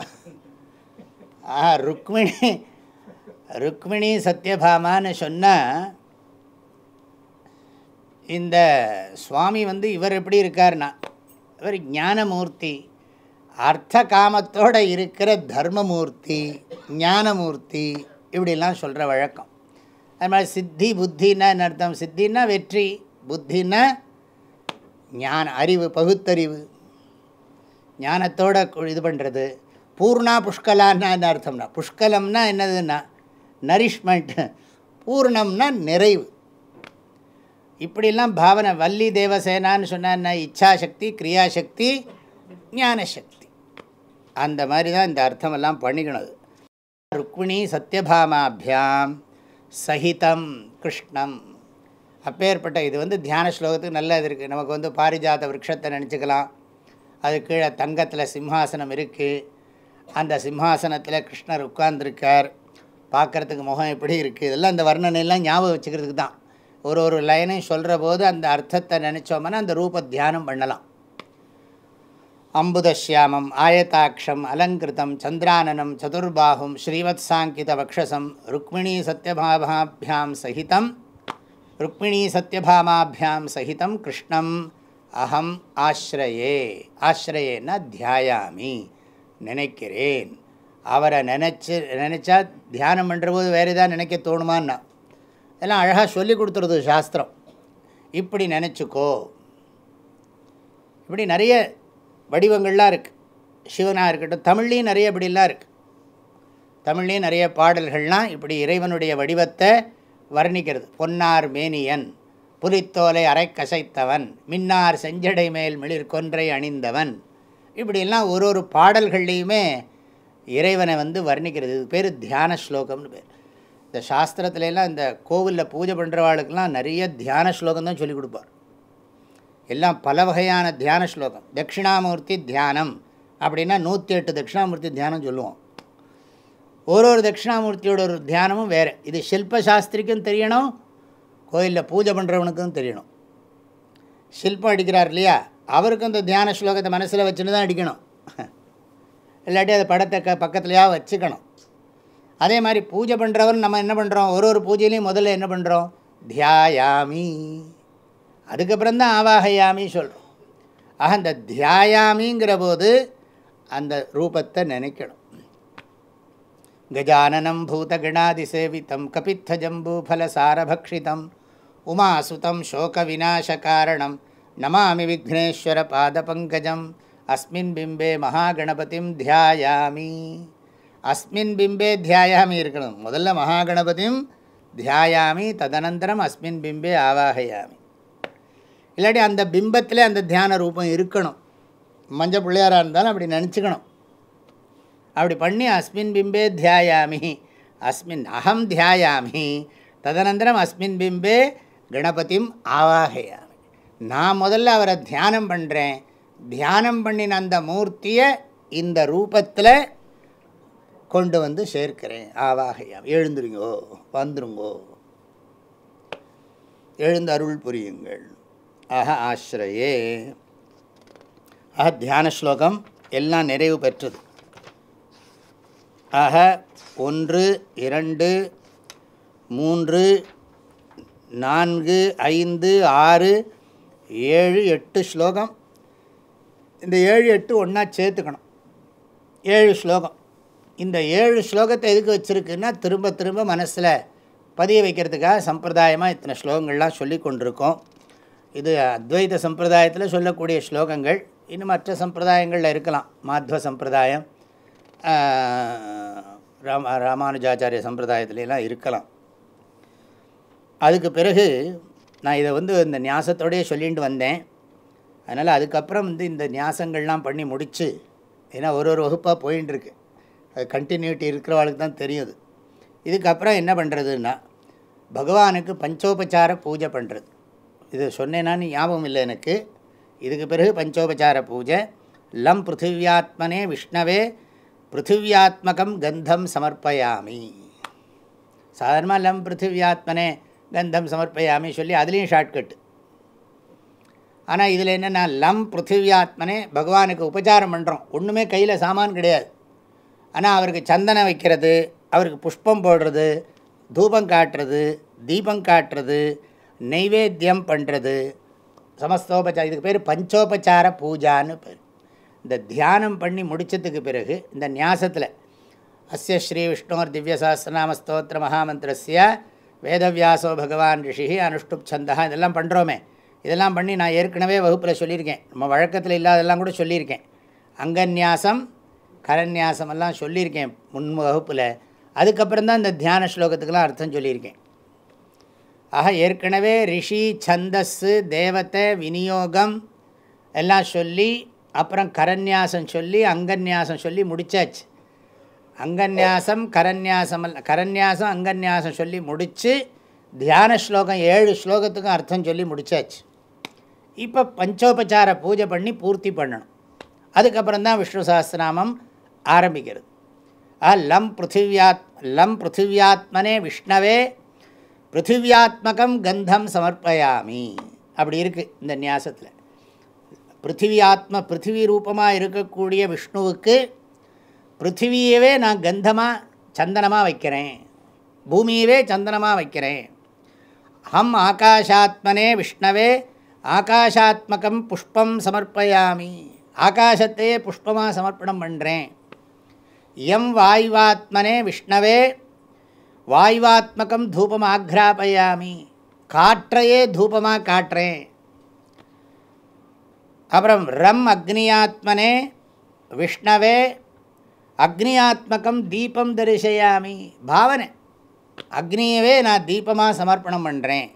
ஆ ருக்மிணி ருக்மிணி சத்யபாமான்னு சொன்னால் இந்த சுவாமி வந்து இவர் எப்படி இருக்காருன்னா இவர் ஞானமூர்த்தி அர்த்த காமத்தோடு இருக்கிற தர்மமூர்த்தி ஞானமூர்த்தி இப்படிலாம் சொல்கிற வழக்கம். அது மாதிரி சித்தி புத்தின்னா என்ன அர்த்தம்? சித்தின்னா வெற்றி புத்தின்னா ஞான அறிவு பகுத்தறிவு. ஞானத்தோட இது பண்ணுறது பூர்ணா புஷ்கலான்னா என்ன அர்த்தம்னா புஷ்கலம்னா என்னதுன்னா நரிஷ்மெண்ட் பூர்ணம்னா நிறைவு. இப்படிலாம் பாவனை வள்ளி தேவசேனான்னு சொன்னா இச்சாசக்தி கிரியாசக்தி ஞானசக்தி. அந்த மாதிரி தான் இந்த அர்த்தமெல்லாம் பண்ணிக்கணும் ருக்மிணி சத்யபாமாபியாம் சகிதம் கிருஷ்ணம். அப்பேற்பட்ட இது வந்து தியான ஸ்லோகத்துக்கு நல்லது இருக்குது நமக்கு வந்து பாரிஜாத விருட்சத்தை நினச்சிக்கலாம். அது கீழே தங்கத்தில் சிம்ஹாசனம் இருக்குது அந்த சிம்ஹாசனத்தில் கிருஷ்ணர் உட்கார்ந்துருக்கார். பார்க்குறதுக்கு முகம் எப்படி இருக்குது இதெல்லாம் அந்த வர்ணனையெல்லாம் ஞாபகம் வச்சுக்கிறதுக்கு தான். ஒரு ஒரு லைனையும் சொல்கிற போது அந்த அர்த்தத்தை நினச்சோம்னா அந்த ரூப தியானம் பண்ணலாம். அம்புதஷ்யாமம் ஆயதாட்சம் அலங்கிருதம் சந்திரானனம் சதுர்பாகும் ஸ்ரீவத்சாங்கித வக்ஷசம் ருக்மிணி சத்யபாபாபியாம் சகிதம் ருக்மிணி சத்யபாமாபியாம் சகிதம் கிருஷ்ணம். அகம் ஆஸ்ரயே ஆஸ்ரயேன்னா தியாயாமி. நினைக்கிறேன். அவரை நினச்சி நினச்சா தியானம் பண்ணுறபோது வேறு எதாவது நினைக்க தோணுமான்னா. இதெல்லாம் அழகாக சொல்லி கொடுத்துருது சாஸ்திரம். இப்படி நினச்சிக்கோ. இப்படி நிறைய வடிவங்கள்லாம் இருக்குது சிவனாக இருக்கட்டும் தமிழ்லேயும் நிறைய இப்படிலாம் இருக்குது தமிழ்லேயும் நிறைய பாடல்கள்லாம் இப்படி இறைவனுடைய வடிவத்தை வர்ணிக்கிறது. பொன்னார் மேனியன் புலித்தோலை அரைக்கசைத்தவன் மின்னார் செஞ்சடை மேல் மிளிர் கொன்றை அணிந்தவன். இப்படியெல்லாம் ஒரு ஒரு பாடல்கள்லேயுமே இறைவனை வந்து வர்ணிக்கிறது. இது பேர் தியான ஸ்லோகம்னு பேர். இந்த சாஸ்திரத்துலலாம் இந்த கோவிலில் பூஜை பண்ணுறவாளுக்கெல்லாம் நிறைய தியான ஸ்லோகம் தான் சொல்லிக் கொடுப்பார். எல்லாம் பல வகையான தியான ஸ்லோகம். தட்சிணாமூர்த்தி தியானம் அப்படின்னா நூற்றி எட்டு தட்சிணாமூர்த்தி தியானம் சொல்லுவோம். ஒரு ஒரு தட்சிணாமூர்த்தியோட ஒரு தியானமும் வேறு. இது சில்ப சாஸ்திரிக்கும் தெரியணும் கோயிலில் பூஜை பண்ணுறவனுக்கும் தெரியணும். சில்பம் அடிக்கிறார் இல்லையா? அவருக்கும் இந்த தியான ஸ்லோகத்தை மனசில் வச்சுன்னு தான் அடிக்கணும். [laughs] இல்லாட்டி அதை படத்தை க பக்கத்துலையாக வச்சுக்கணும். அதே மாதிரி பூஜை பண்ணுறவர் நம்ம என்ன பண்ணுறோம் ஒரு ஒரு பூஜையிலையும் முதல்ல என்ன பண்ணுறோம் தியாயாமி. அதுக்கப்புறம் தான் ஆவாகயாமி சொல்கிறோம் ஆக அந்த தியாயாமிங்கிற போது அந்த ரூபத்தை நினைக்கணும். கஜானனம் பூதகணாதிசேவிதம் கபித்தஜம்பூஃபலசாரபக்ஷிதம் உமாசுதம் சோகவிநாசகாரணம் நமாமி விக்னேஸ்வர பாதபங்கஜம் அஸ்மின் பிம்பே மகாகணபதிம் தியாயாமி அஸ்மின் பிம்பே தியாயாமி இருக்கணும். முதல்ல மகாகணபதியும் தியாயாமி ததனந்தரம் அஸ்மின் பிம்பே ஆவாகையாமி இல்லாட்டி அந்த பிம்பத்தில் அந்த தியான ரூபம் இருக்கணும். மஞ்சள் பிள்ளையாராக இருந்தாலும் அப்படி நினச்சிக்கணும். அப்படி பண்ணி அஸ்மின் பிம்பே தியாயாமி. அஸ்மின் அகம் தியாயாமி. ததனந்தரம் அஸ்மின் பிம்பே கணபதியும் ஆவாகையாமி. நான் முதல்ல அவரை தியானம் பண்ணுறேன் தியானம் பண்ணின அந்த மூர்த்தியை இந்த ரூபத்தில் கொண்டு வந்து சேர்க்கிறேன். ஆவாகையாம். எழுந்துருங்கோ வந்துருங்கோ. எழுந்து அருள் புரியுங்கள். ஆக ஆශ්‍රயே ஆக தியான ஸ்லோகம் எல்லாம் நிறைவு பெற்றது. ஆக ஒன்று இரண்டு மூன்று நான்கு ஐந்து ஆறு ஏழு எட்டு ஸ்லோகம். இந்த ஏழு எட்டு ஒன்றா சேர்த்துக்கணும். ஏழு ஸ்லோகம். இந்த ஏழு ஸ்லோகத்தை எதுக்கு வச்சுருக்குன்னா திரும்ப திரும்ப மனசில் பதிய வைக்கிறதுக்காக சம்பிரதாயமாக இத்தனை ஸ்லோகங்கள்லாம் சொல்லி கொண்டிருக்கோம். இது அத்வைத சம்பிரதாயத்தில் சொல்லக்கூடிய ஸ்லோகங்கள். இன்னும் மற்ற சம்பிரதாயங்களில் இருக்கலாம். மாத்வ சம்பிரதாயம் ராம ராமானுஜாச்சாரிய சம்பிரதாயத்துலலாம் இருக்கலாம். அதுக்கு பிறகு நான் இதை வந்து இந்த ஞாசத்தோடையே சொல்லிட்டு வந்தேன். அதனால் அதுக்கப்புறம் வந்து இந்த ஞாசங்கள்லாம் பண்ணி முடித்து ஏன்னா ஒரு ஒரு வகுப்பாக போயின்ட்டுருக்கு அது கண்டினியூட்டி இருக்கிறவளுக்கு தான் தெரியுது. இதுக்கப்புறம் என்ன பண்ணுறதுன்னா பகவானுக்கு பஞ்சோபச்சார பூஜை பண்ணுறது இது சொன்னேனான்னு ஞாபகம் இல்லை எனக்கு. இதுக்கு பிறகு பஞ்சோபச்சார பூஜை லம் பிருத்திவியாத்மனே விஷ்ணவே பிருத்திவியாத்மகம் கந்தம் சமர்ப்பயாமி சாதாரணமாக லம் பிருத்திவியாத்மனே கந்தம் சமர்ப்பயாமி சொல்லி அதுலேயும் ஷார்ட்கட்டு ஆனால் இதில் என்னென்னா லம் பிருத்திவியாத்மனே பகவானுக்கு உபச்சாரம் பண்ணுறோம் ஒன்றுமே கையில் சாமான் கிடையாது ஆனால் அவருக்கு சந்தனம் வைக்கிறது அவருக்கு புஷ்பம் போடுறது தூபம் காட்டுறது தீபம் காட்டுறது நைவேத்தியம் பண்ணுறது சமஸ்தோபச்சாரம் இதுக்கு பேர் பஞ்சோபச்சார பூஜான்னு பேர் இந்த தியானம் பண்ணி முடித்ததுக்கு பிறகு இந்த நியாசத்தில் அஸ்ய ஸ்ரீ விஷ்ணோர் திவ்ய ஸ்தோத்திர மகாமந்திரஸ்ய வேதவியாசோ பகவான் ரிஷி அனுஷ்டுப் சந்தா இதெல்லாம் பண்ணுறோமே இதெல்லாம் பண்ணி நான் ஏற்கனவே வகுப்பில் சொல்லியிருக்கேன். நம்ம வழக்கத்தில் இல்லாதெல்லாம் கூட சொல்லியிருக்கேன். அங்கநியாசம் கரநியாசம் எல்லாம் சொல்லியிருக்கேன் முன் வகுப்பில். அதுக்கப்புறம் தான் இந்த தியான ஸ்லோகத்துக்கெல்லாம் அர்த்தம் சொல்லியிருக்கேன். ஆக ஏற்கனவே ரிஷி சந்தஸ்ஸு தேவத்தை விநியோகம் எல்லாம் சொல்லி அப்புறம் கரநியாசம் சொல்லி அங்கன்யாசம் சொல்லி முடித்தாச்சு அங்கன்யாசம் கரநியாசம் அல்ல அங்கன்யாசம் சொல்லி முடித்து தியான ஸ்லோகம் ஏழு ஸ்லோகத்துக்கும் அர்த்தம் சொல்லி முடித்தாச்சு இப்போ பஞ்சோபச்சார பூஜை பண்ணி பூர்த்தி பண்ணணும். அதுக்கப்புறம் தான் விஷ்ணு சஹஸ்ரநாமம் ஆரம்பிக்கிறது. ஆ லம் பிருத்திவியாத் லம் பிருத்திவியாத்மனே விஷ்ணவே பிருத்திவியாத்மகம் கந்தம் சமர்ப்பயாமி. அப்படி இருக்குது இந்த நியாசத்தில் பிருத்திவி ஆத்ம பிருத்திவி ரூபமாக இருக்கக்கூடிய விஷ்ணுவுக்கு பிருத்திவியவே நான் கந்தமாக சந்தனமாக வைக்கிறேன். பூமியவே சந்தனமாக வைக்கிறேன். அஹம் ஆகாஷாத்மனே விஷ்ணவே ஆகாஷாத்மகம் புஷ்பம் சமர்ப்பயாமி. ஆகாசத்தையே புஷ்பமாக சமர்ப்பணம் பண்ணுறேன் எம் வாயுவாத்மனே விஷ்ணவே வாயுவாத்மகம் தூபம் ஆக்ராபயாமி காற்றையே தூபமாக காட்டுறேன் அப்புறம் ரம் அக்னியாத்மனே விஷ்ணவே அக்னியாத்மகம் தீபம் தரிசையாமி பாவனை. அக்னியவே நான் தீபமாக சமர்ப்பணம் பண்ணுறேன்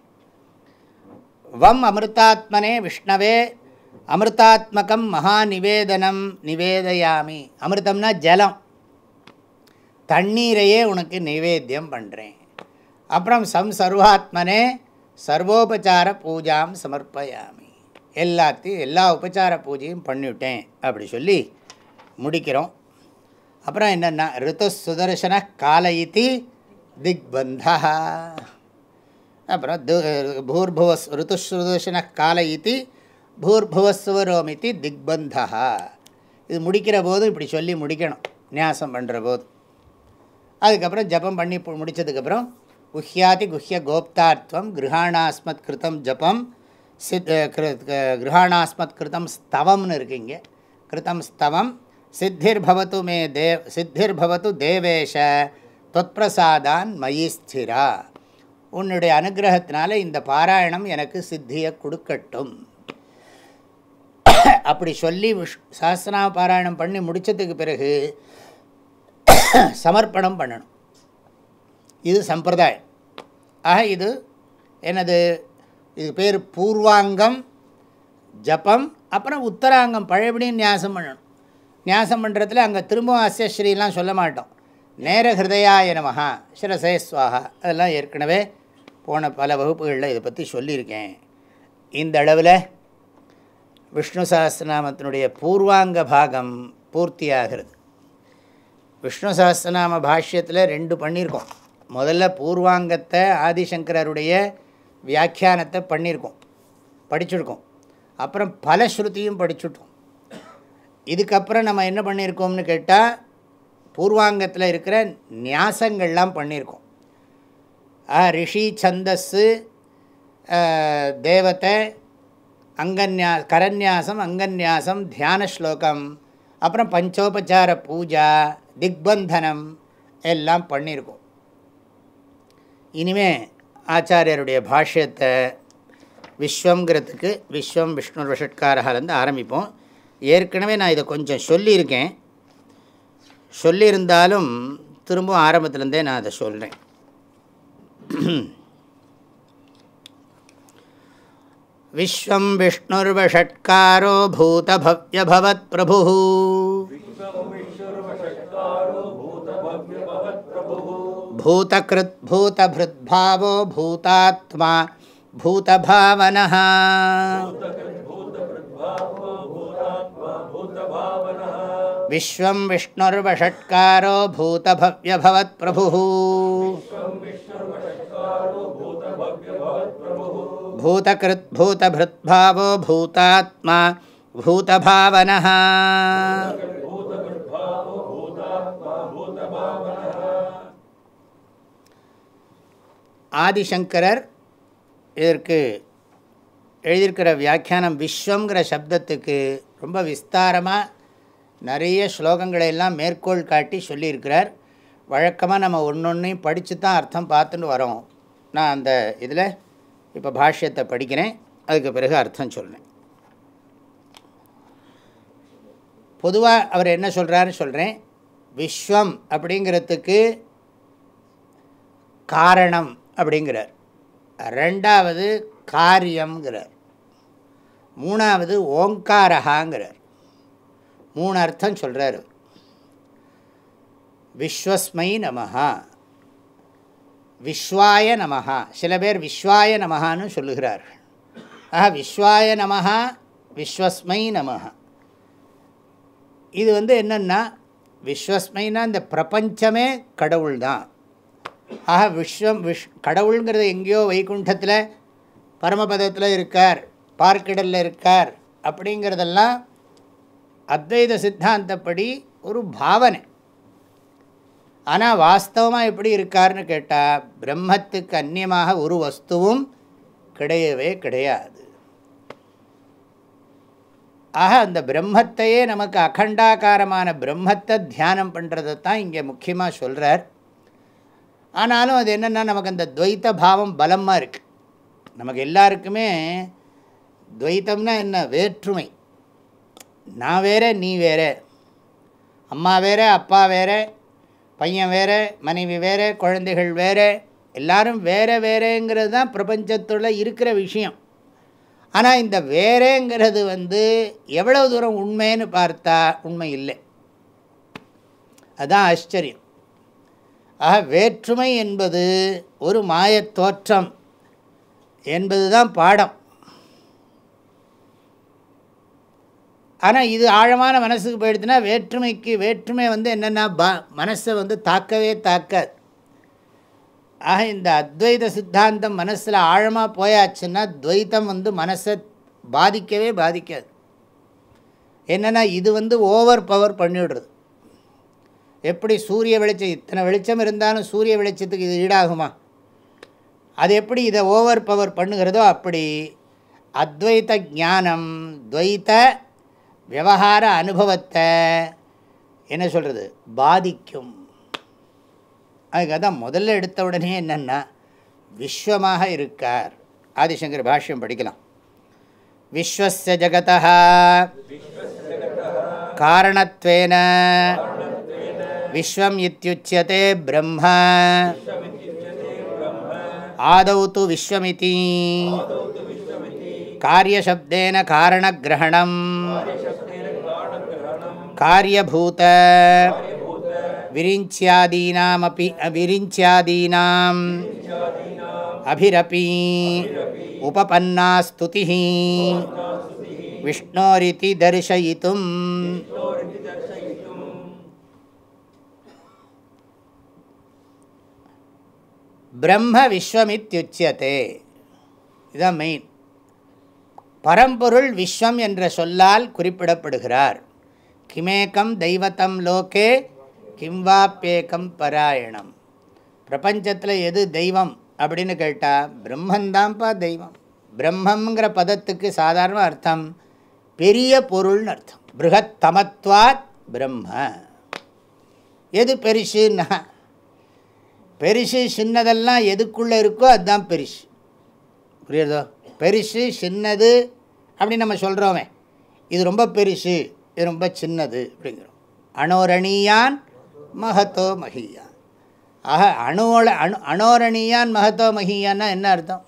வம் அமிர்தாத்மனே விஷ்ணவே அமிர்தாத்மகம் மகா நிவேதனம் நிவேதையாமி. அமிர்தம்னா ஜலம். தண்ணீரையே உனக்கு நிவேத்தியம் பண்ணுறேன் அப்புறம் சம் சர்வாத்மனே சர்வோபச்சார பூஜாம் சமர்ப்பயாமி. எல்லாத்தையும் எல்லா உபச்சார பூஜையும் பண்ணிவிட்டேன் அப்படி சொல்லி முடிக்கிறோம். அப்புறம் என்னென்னா ரித்து சுதர்சன காலயித்தி திக்பந்தா. அப்புறம் பூர்புவஸ் ரித்து சுதர்சன காலயித்தி பூர்புவஸ்வரோமித்தி திக்பந்தா. இது முடிக்கிற போது இப்படி சொல்லி முடிக்கணும் நியாசம் பண்ணுற போது அதுக்கப்புறம் ஜபம் பண்ணி முடித்ததுக்கப்புறம் குஹ்யாதி குஹ்ய கோப்தார்த்தம் கிருஹாணாஸ்மத் கிருத்தம் ஜபம் சித் கிருஹாணாஸ்மத் கிருத்தம் ஸ்தவம்னு இருக்குங்க கிருத்தம் ஸ்தவம் சித்திர்பவத்து மே தேவ் சித்திர்பவத்து தேவேஷ தொத்பிரசாதான் மயி ஸ்திரா. உன்னுடைய அனுகிரகத்தினால இந்த பாராயணம் எனக்கு சித்தியை கொடுக்கட்டும். அப்படி சொல்லி விஷ் சாஸ்திரா பாராயணம் பண்ணி முடித்ததுக்கு பிறகு சமர்ப்பணம் பண்ணணும். இது சம்பிரதாயம். ஆக இது எனது இது பேர் பூர்வாங்கம் ஜபம் அப்புறம் உத்தராங்கம். பழையபடியும் நியாசம் பண்ணணும். நியாசம் பண்ணுறதுல அங்கே திரும்பவும் அஸ்யஸ்ரீலாம் சொல்ல மாட்டோம். நேர ஹிருதயாய நமஹா சிரசே சுவாகா அதெல்லாம் ஏற்கனவே போன பல வகுப்புகளில் இதை பற்றி சொல்லியிருக்கேன். இந்த அளவில் விஷ்ணு சஹஸ்ரநாமத்தினுடைய பூர்வாங்க பாகம் பூர்த்தியாகிறது. விஷ்ணு சஹஸ்ரநாம பாஷ்யத்தில் ரெண்டு பண்ணியிருக்கோம். முதல்ல பூர்வாங்கத்தை ஆதிசங்கரருடைய வியாக்கியானத்தை பண்ணியிருக்கோம் படிச்சுருக்கோம். அப்புறம் பல ஸ்ருதியும் படிச்சுட்டோம். இதுக்கப்புறம் நம்ம என்ன பண்ணியிருக்கோம்னு கேட்டால் பூர்வாங்கத்தில் இருக்கிற நியாசங்கள்லாம் பண்ணியிருக்கோம். ரிஷி சந்தஸ்ஸு தேவத்தை அங்கன்யா கரநியாசம் அங்கன்யாசம் தியான ஸ்லோகம் அப்புறம் பஞ்சோபச்சார பூஜா திக்பந்தனம் எல்லாம் பண்ணியிருக்கோம். இனிமே ஆச்சாரியருடைய பாஷ்யத்தை விஸ்வங்கிறதுக்கு விஸ்வம் விஷ்ணு விஷட்காரகாலேருந்து ஆரம்பிப்போம். ஏற்கனவே நான் இதை கொஞ்சம் சொல்லியிருக்கேன். சொல்லியிருந்தாலும் திரும்பவும் ஆரம்பத்துலேருந்தே நான் அதை சொல்கிறேன் விஸ்வம் விஷ்ணுர்வஷட்காரோ பூதபவ்யபவத் பிரபு பூதகிருத் பூதபிருத்பாவோ பூதாத்மா பூதபாவனः விஸ்வம் விஷ்ணுர்வஷட்காரோ பூதபவ்யபவத் பிரபு பூதகிருத் ஆதிசங்கரர் இதற்கு எழுதியிருக்கிற வியாக்கியானம் விஸ்வங்கிற சப்தத்துக்கு ரொம்ப விஸ்தாரமாக நிறைய ஸ்லோகங்களை எல்லாம் மேற்கோள் காட்டி சொல்லியிருக்கிறார். வழக்கமாக நம்ம ஒன்றொன்றையும் படித்து தான் அர்த்தம் பார்த்துட்டு வரோம். நான் அந்த இதில் இப்போ பாஷ்யத்தை படிக்கிறேன். அதுக்கு பிறகு அர்த்தம் சொல்கிறேன் பொதுவாக அவர் என்ன சொல்கிறாருன்னு சொல்கிறேன் விஸ்வம் அப்படிங்கிறதுக்கு காரணம். அப்படிங்கிறார். ரெண்டாவது காரியம்ங்கிறார். மூணாவது ஓங்காரகாங்கிறார் மூணு அர்த்தம் சொல்கிறார் விஸ்வஸ்மை நமஹா. விஸ்வாய நமஹா. சில பேர் விஸ்வாய நமஹான்னு சொல்லுகிறார்கள். ஆஹா விஸ்வாய நமஹா விஸ்வஸ்மை நமஹா. இது வந்து என்னென்னா விஸ்வஸ்மைனா இந்த பிரபஞ்சமே கடவுள் தான் ஆக விஸ்வம் விஷ் கடவுளுங்கிறது எங்கேயோ வைகுண்டத்தில் பரமபதத்தில் இருக்கார் பார்க்கிடலில் இருக்கார் அப்படிங்கிறதெல்லாம் அத்வைத சித்தாந்தப்படி ஒரு பாவனை. ஆனால் வாஸ்தவமாக எப்படி இருக்கார்னு கேட்டால் பிரம்மத்துக்கு அந்நியமாக ஒரு வஸ்துவும் கிடையவே கிடையாது. ஆக அந்த பிரம்மத்தையே நமக்கு அகண்டாகாரமான பிரம்மத்தை தியானம் பண்ணுறதை தான் இங்கே முக்கியமாக சொல்கிறார் ஆனாலும் அது என்னென்னா நமக்கு அந்த துவைத்த பாவம் பலமாக இருக்குது நமக்கு எல்லாருக்குமே துவைத்தம்னா என்ன? வேற்றுமை. நான் வேறு நீ வேறு. அம்மா வேறு அப்பா வேற பையன் வேறு மனைவி வேறு குழந்தைகள் வேற. எல்லாரும் வேறு வேறேங்கிறது தான் பிரபஞ்சத்தில் இருக்கிற விஷயம். ஆனால் இந்த வேறேங்கிறது வந்து எவ்வளோ தூரம் உண்மைன்னு பார்த்தா உண்மை இல்லை. அதுதான் ஆச்சரியம். ஆக வேற்றுமை என்பது ஒரு மாயத் தோற்றம் என்பது தான் பாடம். ஆனால் இது ஆழமான மனசுக்கு போயிடுச்சுன்னா வேற்றுமைக்கு வேற்றுமை வந்து என்னென்னா பா மனசை வந்து தாக்கவே தாக்காது. ஆக இந்த அத்வைத சித்தாந்தம் மனசில் ஆழமாக போயாச்சுன்னா துவைத்தம் வந்து மனசை பாதிக்கவே பாதிக்காது. என்னென்னா இது வந்து ஓவர் பவர் பண்ணிவிடுறது. எப்படி சூரிய வெளிச்சம் இத்தனை வெளிச்சம் இருந்தாலும் சூரிய வெளிச்சத்துக்கு இது ஈடாகுமா? அது எப்படி இதை ஓவர் பவர் பண்ணுகிறதோ அப்படி அத்வைத ஞானம் துவைத்த விவகார அனுபவத்தை என்ன சொல்கிறது பாதிக்கும். அதுக்காக தான் முதல்ல எடுத்த உடனே என்னென்னா விஸ்வமாக இருக்கார். ஆதிசங்கர் பாஷ்யம் படிக்கலாம். விஸ்வச ஜகதா காரணத்வேன. விஸ்வம் இத்தியுச்சியதே பிரம்ம ஆதௌ து விஸ்வமிதி காரியசப்தேன காரணகிரகணம் காரியபூத விரிஞ்சியாதீனாமபி விரிஞ்சியாதீனாம் அபிரபி உபபன்னா ஸ்துதி விஷ்ணோரிதி தர்சயித்தும் பிரம்ம விஸ்வமித்யுச்சியதே இதுதான் மெயின் பரம்பொருள் விஸ்வம் என்ற சொல்லால் குறிப்பிடப்படுகிறார். கிமேக்கம் தெய்வத்தம் லோகே கிம்வாப்பேக்கம் பராயணம். பிரபஞ்சத்தில் எது தெய்வம் அப்படின்னு கேட்டால் பிரம்மந்தான்ப்பா தெய்வம். பிரம்மங்கிற பதத்துக்கு சாதாரண அர்த்தம் பெரிய பொருள்னு அர்த்தம். பிருகத்தமத்வாத் பிரம்ம. எது பெருசுன்னா பெரிசு சின்னதெல்லாம் எதுக்குள்ளே இருக்கோ அதுதான் பெரிசு. புரியுறதோ? பெரிசு சின்னது அப்படின்னு நம்ம சொல்கிறோமே இது ரொம்ப பெருசு இது ரொம்ப சின்னது அப்படிங்கிறோம். அனோரணியான் மகத்தோ மகியான். ஆக அணுவோட அணு அனோரணியான் மகத்தோ மகியான்னா என்ன அர்த்தம்?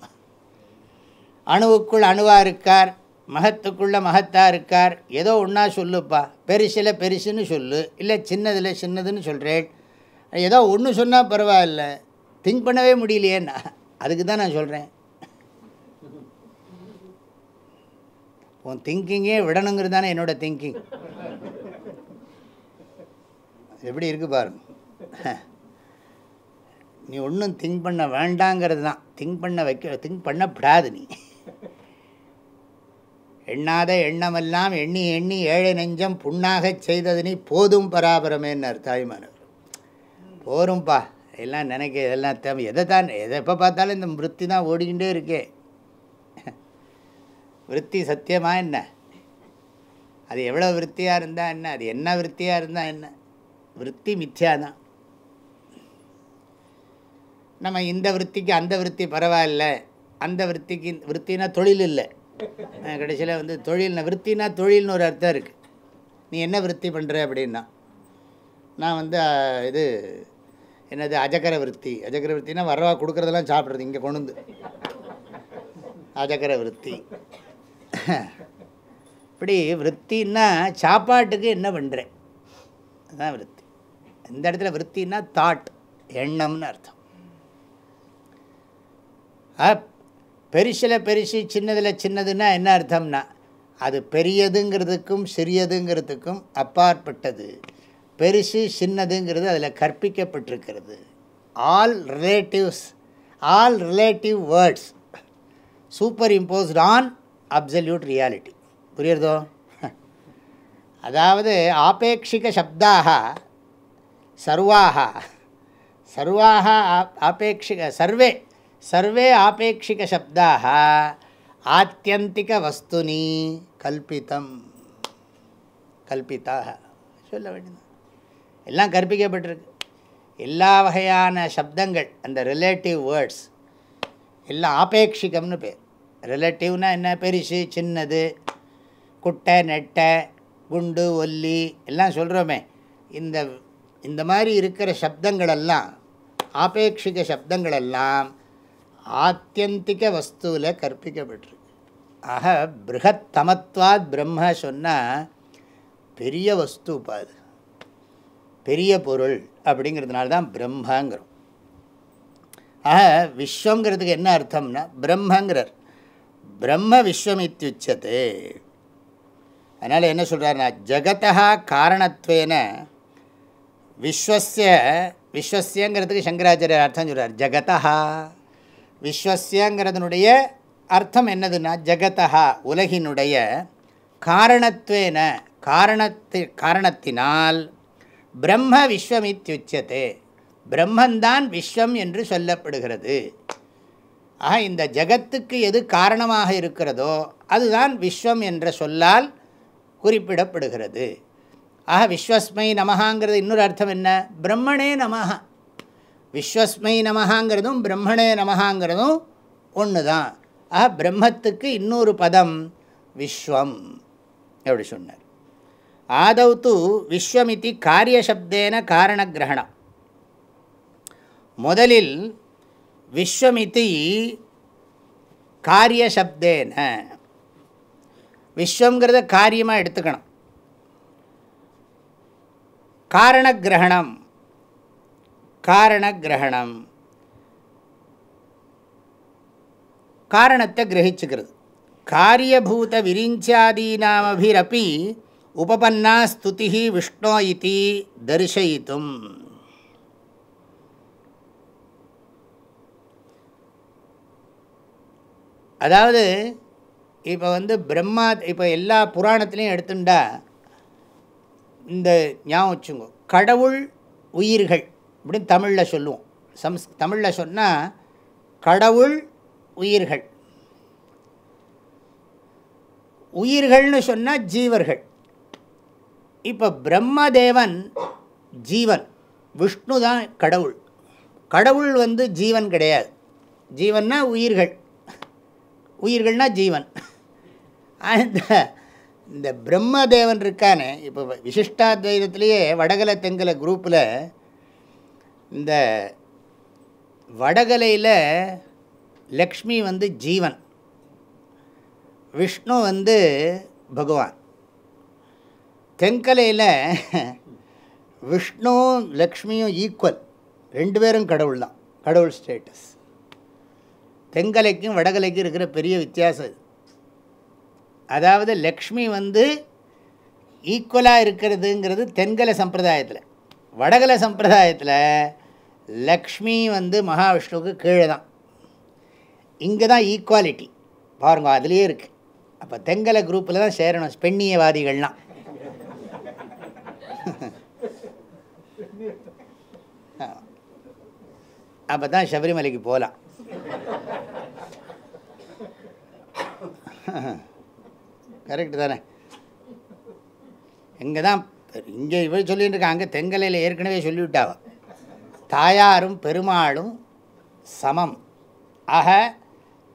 அணுவுக்குள் அணுவாக இருக்கார் மகத்துக்குள்ளே மகத்தாக இருக்கார் ஏதோ ஒன்றா சொல்லுப்பா. பெருசில் பெருசுன்னு சொல்லு இல்லை சின்னதில் சின்னதுன்னு சொல்கிறேன் ஏதோ ஒன்று சொன்னால் பரவாயில்ல. திங்க் பண்ணவே முடியலையேன்னா. அதுக்கு தான் நான் சொல்கிறேன் உன் திங்கிங்கே விடணுங்கிறது தானே என்னோடய திங்கிங் எப்படி இருக்கு பாருங்க. நீ ஒன்றும் திங்க் பண்ண வேண்டாங்கிறது தான். திங்க் பண்ண வைக்க திங்க் பண்ணப்படாது நீ. எண்ணாத எண்ணமெல்லாம் எண்ணி எண்ணி ஏழை நெஞ்சம் புண்ணாகச் செய்தது நீ போதும் பராபரமேன்னார் தாய்மானவர் போரும்பா. எல்லாம் நினைக்க இதெல்லாம் தேவை. எதை தான் எதை எப்போ பார்த்தாலும் இந்த விற்பி தான் ஓடிக்கிட்டே இருக்கே. விற்பி சத்தியமாக என்ன? அது எவ்வளோ விற்த்தியாக இருந்தால் என்ன? அது என்ன விற்த்தியாக இருந்தால் என்ன? விற்பி மித்யாதான். நம்ம இந்த விற்த்திக்கு அந்த விற்பி பரவாயில்ல. அந்த விற்த்திக்கு விற்த்தினா தொழில் இல்லை. கடைசியில் வந்து தொழில்னா விற்த்தினா தொழில்னு ஒரு அர்த்தம் இருக்குது நீ என்ன விற்பி பண்ணுற அப்படின்னா நான் வந்து இது என்னது அஜகர விற்பி அஜகர வரவா கொடுக்குறதெல்லாம் சாப்பிட்றது இங்கே கொண்டு வந்து. அஜகர விற்பி இப்படி விற்த்தின்னா சாப்பாட்டுக்கு என்ன பண்ணுறேன் அதுதான் விற்பி இந்த இடத்துல விற்த்தின்னா தாட் எண்ணம்னு அர்த்தம். ஆ, பெருசில் பெருசு சின்னதில் சின்னதுன்னா என்ன அர்த்தம்னா அது பெரியதுங்கிறதுக்கும் சிறியதுங்கிறதுக்கும் அப்பாற்பட்டது. பெருசு சின்னதுங்கிறது அதில் கற்பிக்கப்பட்டிருக்கிறது. All relatives all relative words superimposed on absolute reality புரியுறதோ? அதாவது ஆபேட்சிக சப்தாக சர்வாக சர்வாக ஆபேட்சிக சர்வே சர்வே ஆபேட்சிக சப்தாக ஆத்தியந்திக வஸ்துனி கல்பித்தம். கல்பித்தாக. சொல்ல வேண்டியது. எல்லாம் கற்பிக்கப்பட்டிருக்கு. எல்லா வகையான சப்தங்கள் அந்த ரிலேட்டிவ் வேர்ட்ஸ் எல்லாம் ஆபேட்சிகம்னு பேர். ரிலேட்டிவ்னா என்ன? பெருசு சின்னது குட்டை நெட்டை குண்டு ஒல்லி எல்லாம் சொல்கிறோமே இந்த இந்த மாதிரி இருக்கிற சப்தங்களெல்லாம் ஆபேட்சிக சப்தங்களெல்லாம் ஆத்தியந்திக வஸ்துவில் கற்பிக்கப்பட்டிருக்கு. ஆக பிருகத்தமத்வாத் பிரம்ம சொன்னால் பெரிய வஸ்து அது. பெரிய பொருள் அப்படிங்கிறதுனால தான் பிரம்மங்கிறோம். ஆக விஸ்வங்கிறதுக்கு என்ன அர்த்தம்னா பிரம்மங்கிறார். பிரம்ம விஸ்வம் இத்தியுச்சது அதனால் என்ன சொல்கிறாருன்னா ஜகதா காரணத்துவேன விஸ்வசிய விஸ்வசியங்கிறதுக்கு சங்கராச்சாரியர் அர்த்தம் சொல்கிறார் ஜகதா விஸ்வசியங்கிறதுனுடைய அர்த்தம் என்னதுன்னா ஜகதா உலகினுடைய காரணத்துவேன காரணத்தி காரணத்தினால் பிரம்ம விஸ்வமித்யுச்சதே. பிரம்மந்தான் விஸ்வம் என்று சொல்லப்படுகிறது. ஆக இந்த ஜகத்துக்கு எது காரணமாக இருக்கிறதோ அதுதான் விஸ்வம் என்ற சொல்லால் குறிப்பிடப்படுகிறது. ஆக விஸ்வஸ்மை நமகாங்கிறது இன்னொரு அர்த்தம் என்ன? பிரம்மணே நமஹ. விஸ்வஸ்மை நமகாங்கிறதும் பிரம்மணே நமகாங்கிறதும் ஒன்று தான் ஆக பிரம்மத்துக்கு இன்னொரு பதம் விஸ்வம். அப்படி சொன்னார். ஆதவ் து விஸ்வமிதி காரியசப்தேன காரணகிரகணம் முதலில் விஸ்வமிதி காரியசப்தேன விஸ்வங்கிறத காரியமாக எடுத்துக்கணும் காரணகிரகணம் காரணகிரகணம் காரணத்தை கிரகிச்சுக்கிறது காரியபூத விரிஞ்சாதீனாமபிரப்பி உபபன்னா ஸ்துதி விஷ்ணோ இதி தரிசயித்தும் அதாவது இப்போ வந்து பிரம்மா இப்போ எல்லா புராணத்துலேயும் எடுத்துட்டா இந்த ஞாபகம் வச்சுங்க. கடவுள் உயிர்கள் அப்படின்னு தமிழில் சொல்லுவோம். சம்ஸ் தமிழில் சொன்னால் கடவுள் உயிர்கள். உயிர்கள்னு சொன்னால் ஜீவர்கள். இப்போ பிரம்மதேவன் ஜீவன். விஷ்ணு தான் கடவுள். கடவுள் வந்து ஜீவன் கிடையாது. ஜீவன்னா உயிர்கள். உயிர்கள்னா ஜீவன். அந்த இந்த பிரம்மதேவன் இருக்கானே இப்போ விசிஷ்டாத்வைதத்திலேயே வடகலை தெங்கலை குரூப்பில் இந்த வடகலையில் லக்ஷ்மி வந்து ஜீவன். விஷ்ணு வந்து பகவான். தென்கலையில் விஷ்ணுவும் லக்ஷ்மியும் ஈக்குவல் ரெண்டு பேரும் கடவுள் தான் கடவுள் ஸ்டேட்டஸ் தென்கலைக்கும் வடகலைக்கும் இருக்கிற பெரிய வித்தியாசம் இது. அதாவது லக்ஷ்மி வந்து ஈக்குவலாக இருக்கிறதுங்கிறது தென்கலை சம்பிரதாயத்தில். வடகலை சம்பிரதாயத்தில் லக்ஷ்மி வந்து மகாவிஷ்ணுவுக்கு கீழே தான். இங்கே தான் ஈக்குவாலிட்டி பாருங்க அதுலேயே இருக்குது அப்போ தெங்கலை குரூப்பில் தான் சேரணும் பெண்ணியவாதிகள்லாம். அப்போ தான் சபரிமலைக்கு போகலாம் கரெக்டு தானே? இங்கே தான் இங்கே இவள் சொல்லிட்டு இருக்காங்க அங்கே தெங்கலையில் ஏற்கனவே சொல்லிவிட்டாவ. தாயாரும் பெருமாளும் சமம். ஆக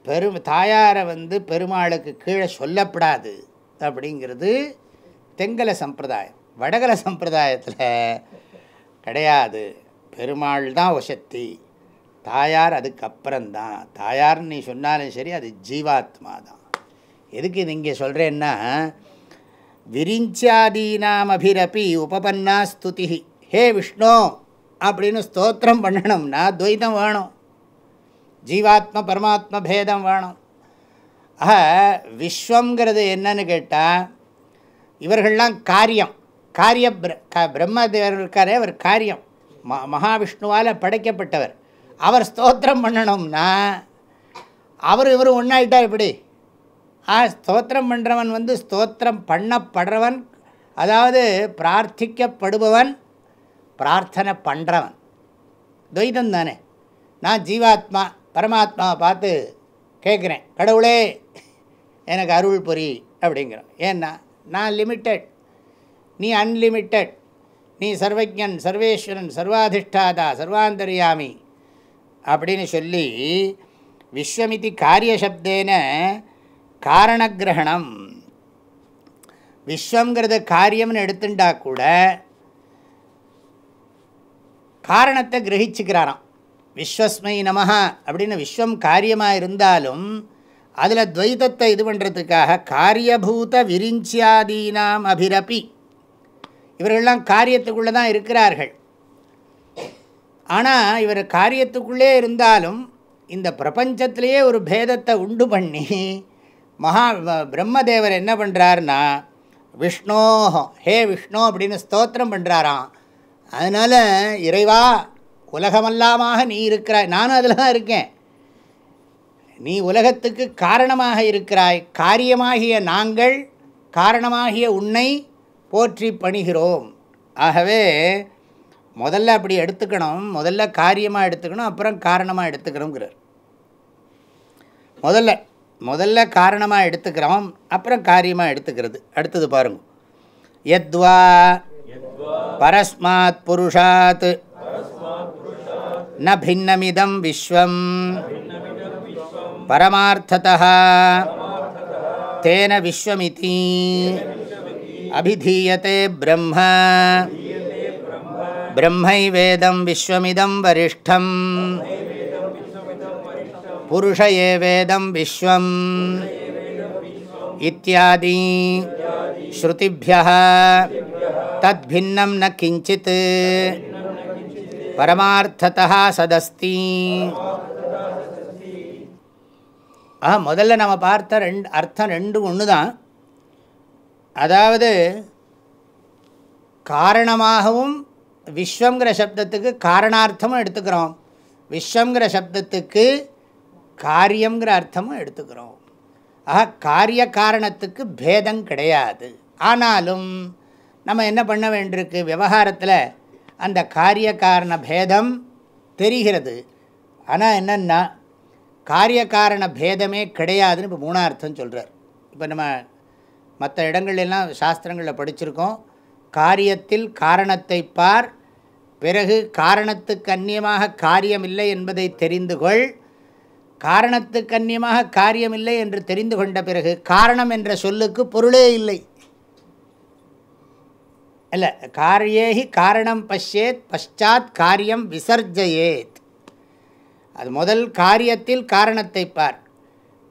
பெரு தாயாரை வந்து பெருமாளுக்கு கீழே சொல்லப்படாது அப்படிங்கிறது தெங்கல சம்பிரதாயம். வடகல சம்பிரதாயத்தில் கிடையாது. பெருமாள் தான் ஒசத்தி தாயார் அதுக்கப்புறம்தான். தாயார்னு நீ சொன்னாலும் சரி அது ஜீவாத்மா தான் எதுக்கு இது இங்கே சொல்கிறேன்னா விரிஞ்சாதீனாமபிரபி உபபன்னா ஸ்துதி ஹே விஷ்ணு அப்படின்னு ஸ்தோத்திரம் பண்ணணும்னா துவைதம் வேணும். ஜீவாத்ம பரமாத்ம பேதம் வேணும். ஆக விஸ்வங்கிறது என்னன்னு கேட்டால் இவர்கள்லாம் காரியம். காரிய பிர க பிரம்மதேவர் இருக்காரே அவர் காரியம். ம மகாவிஷ்ணுவால் படைக்கப்பட்டவர். அவர் ஸ்தோத்திரம் பண்ணணும்னா அவர் இவர் ஒன்றாயிட்டார் இப்படி. ஆ ஸ்தோத்திரம் பண்ணுறவன் வந்து ஸ்தோத்திரம் பண்ணப்படுறவன் அதாவது பிரார்த்திக்கப்படுபவன் பிரார்த்தனை பண்ணுறவன் துவைதம் தானே. நான் ஜீவாத்மா பரமாத்மாவை பார்த்து கேட்குறேன் கடவுளே எனக்கு அருள் பொறி அப்படிங்கிறோம் ஏன்னா நான் லிமிட்டட். நீ அன்லிமிட்டட். நீ சர்வஜன் சர்வேஸ்வரன் சர்வாதிஷ்டாதா சர்வாந்தரியாமி. அப்படின்னு சொல்லி விஸ்வமிதி காரியசப்தேன காரணகிரகணம். விஸ்வங்கிறத காரியம்னு எடுத்துட்டா கூட காரணத்தை கிரகிச்சுக்கிறாராம். விஸ்வஸ்மை நமஹ அப்படின்னு விஸ்வம் காரியமாக இருந்தாலும் அதில் துவைதத்தை இது பண்ணுறதுக்காக காரியபூத விரிஞ்சியாதீனாம் அபிரபி. இவர்கள்லாம் காரியத்துக்குள்ளே தான் இருக்கிறார்கள். ஆனால் இவர் காரியத்துக்குள்ளே இருந்தாலும் இந்த பிரபஞ்சத்திலேயே ஒரு பேதத்தை உண்டு பண்ணி மகா பிரம்மதேவர் என்ன பண்ணுறாருன்னா விஷ்ணோ ஹே விஷ்ணு அப்படின்னு ஸ்தோத்திரம் பண்ணுறாராம் அதனால் இறைவா உலகமல்லாமாக நீ இருக்கிறாய். நானும் அதில் தான் இருக்கேன். நீ உலகத்துக்கு காரணமாக இருக்கிறாய். காரியமாகிய நாங்கள் காரணமாகிய உன்னை போற்றி பணிகிறோம். ஆகவே முதல்ல அப்படி எடுத்துக்கணும் முதல்ல காரியமாக எடுத்துக்கணும் அப்புறம் காரணமாக எடுத்துக்கணுங்கிறார் முதல்ல முதல்ல காரணமாக எடுத்துக்கிறோம் அப்புறம் காரியமாக எடுத்துக்கிறது. அடுத்தது பாருங்க. எத்வா பரஸ்மாத் புருஷாத் ந பின்னமிதம் விஸ்வம் பரமார்த்ததः தேன விஸ்வமிதி அபிதீயத்தை பிரம்ம பிரம்மைவேதம் விஸ்வமிதம் வரிஷ்டம் புருஷ ஏவேதம் விஸ்வம் இத்தியாதி ஸ்ருதிभ्यः தத்பின்னம் ந கிஞ்சித் பரமார்த்ததா சதஸ்தி ஆ முதல்ல நம்ம பார்த்த ரெண்டு அர்த்தம் ரெண்டு ஒன்று தான் அதாவது காரணமாகவும் விஸ்வங்கிற சப்தத்துக்கு காரணார்த்தமும் எடுத்துக்கிறோம். விஸ்வங்கிற சப்தத்துக்கு காரியங்கிற அர்த்தமும் எடுத்துக்கிறோம். ஆக காரிய காரணத்துக்கு பேதம் கிடையாது. ஆனாலும் நம்ம என்ன பண்ண வேண்டியிருக்கு? விவகாரத்தில் அந்த காரிய காரண பேதம் தெரிகிறது. ஆனால் என்னென்னா காரிய காரண பேதமே கிடையாதுன்னு இப்போ மூணார்த்தம் சொல்கிறார் இப்போ நம்ம மற்ற இடங்கள்லாம் சாஸ்திரங்களில் படிச்சிருக்கோம். காரியத்தில் காரணத்தை பார் பிறகு காரணத்துக்கு அந்நியமாக காரியமில்லை என்பதை தெரிந்து கொள். காரணத்துக்கு அந்நியமாக காரியமில்லை என்று தெரிந்து கொண்ட பிறகு காரணம் என்ற சொல்லுக்கு பொருளே இல்லை. இல்லை காரியேஹி காரணம் பஷ்யேத் பஷாத் காரியம் விசர்ஜயேத். அது முதல் காரியத்தில் காரணத்தை பார்.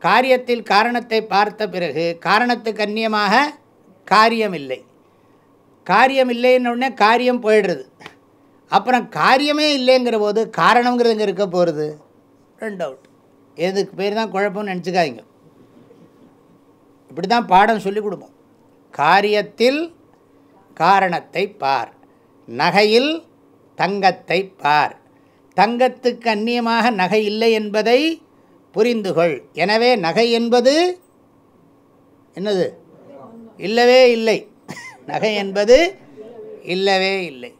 காரியத்தில் காரணத்தை பார்த்த பிறகு காரணத்துக்கு அந்நியமாக காரியம் இல்லை காரியம் இல்லைன்னு உடனே காரியம் போயிடுறது. அப்புறம் காரியமே இல்லைங்கிற போது காரணங்கிறது இங்கே இருக்க போகிறது ரெண்டு அவுட் எதுக்கு? பேர் தான் குழப்பம்னு நினச்சிக்காதீங்க. இப்படி தான் பாடம் சொல்லி கொடுப்போம். காரியத்தில் காரணத்தை பார். நகையில் தங்கத்தை பார். தங்கத்துக்கு அந்நியமாக நகை இல்லை என்பதை புரிந்துகொள் எனவே நகை என்பது என்னது? இல்லவே இல்லை. நகை என்பது இல்லவே இல்லை.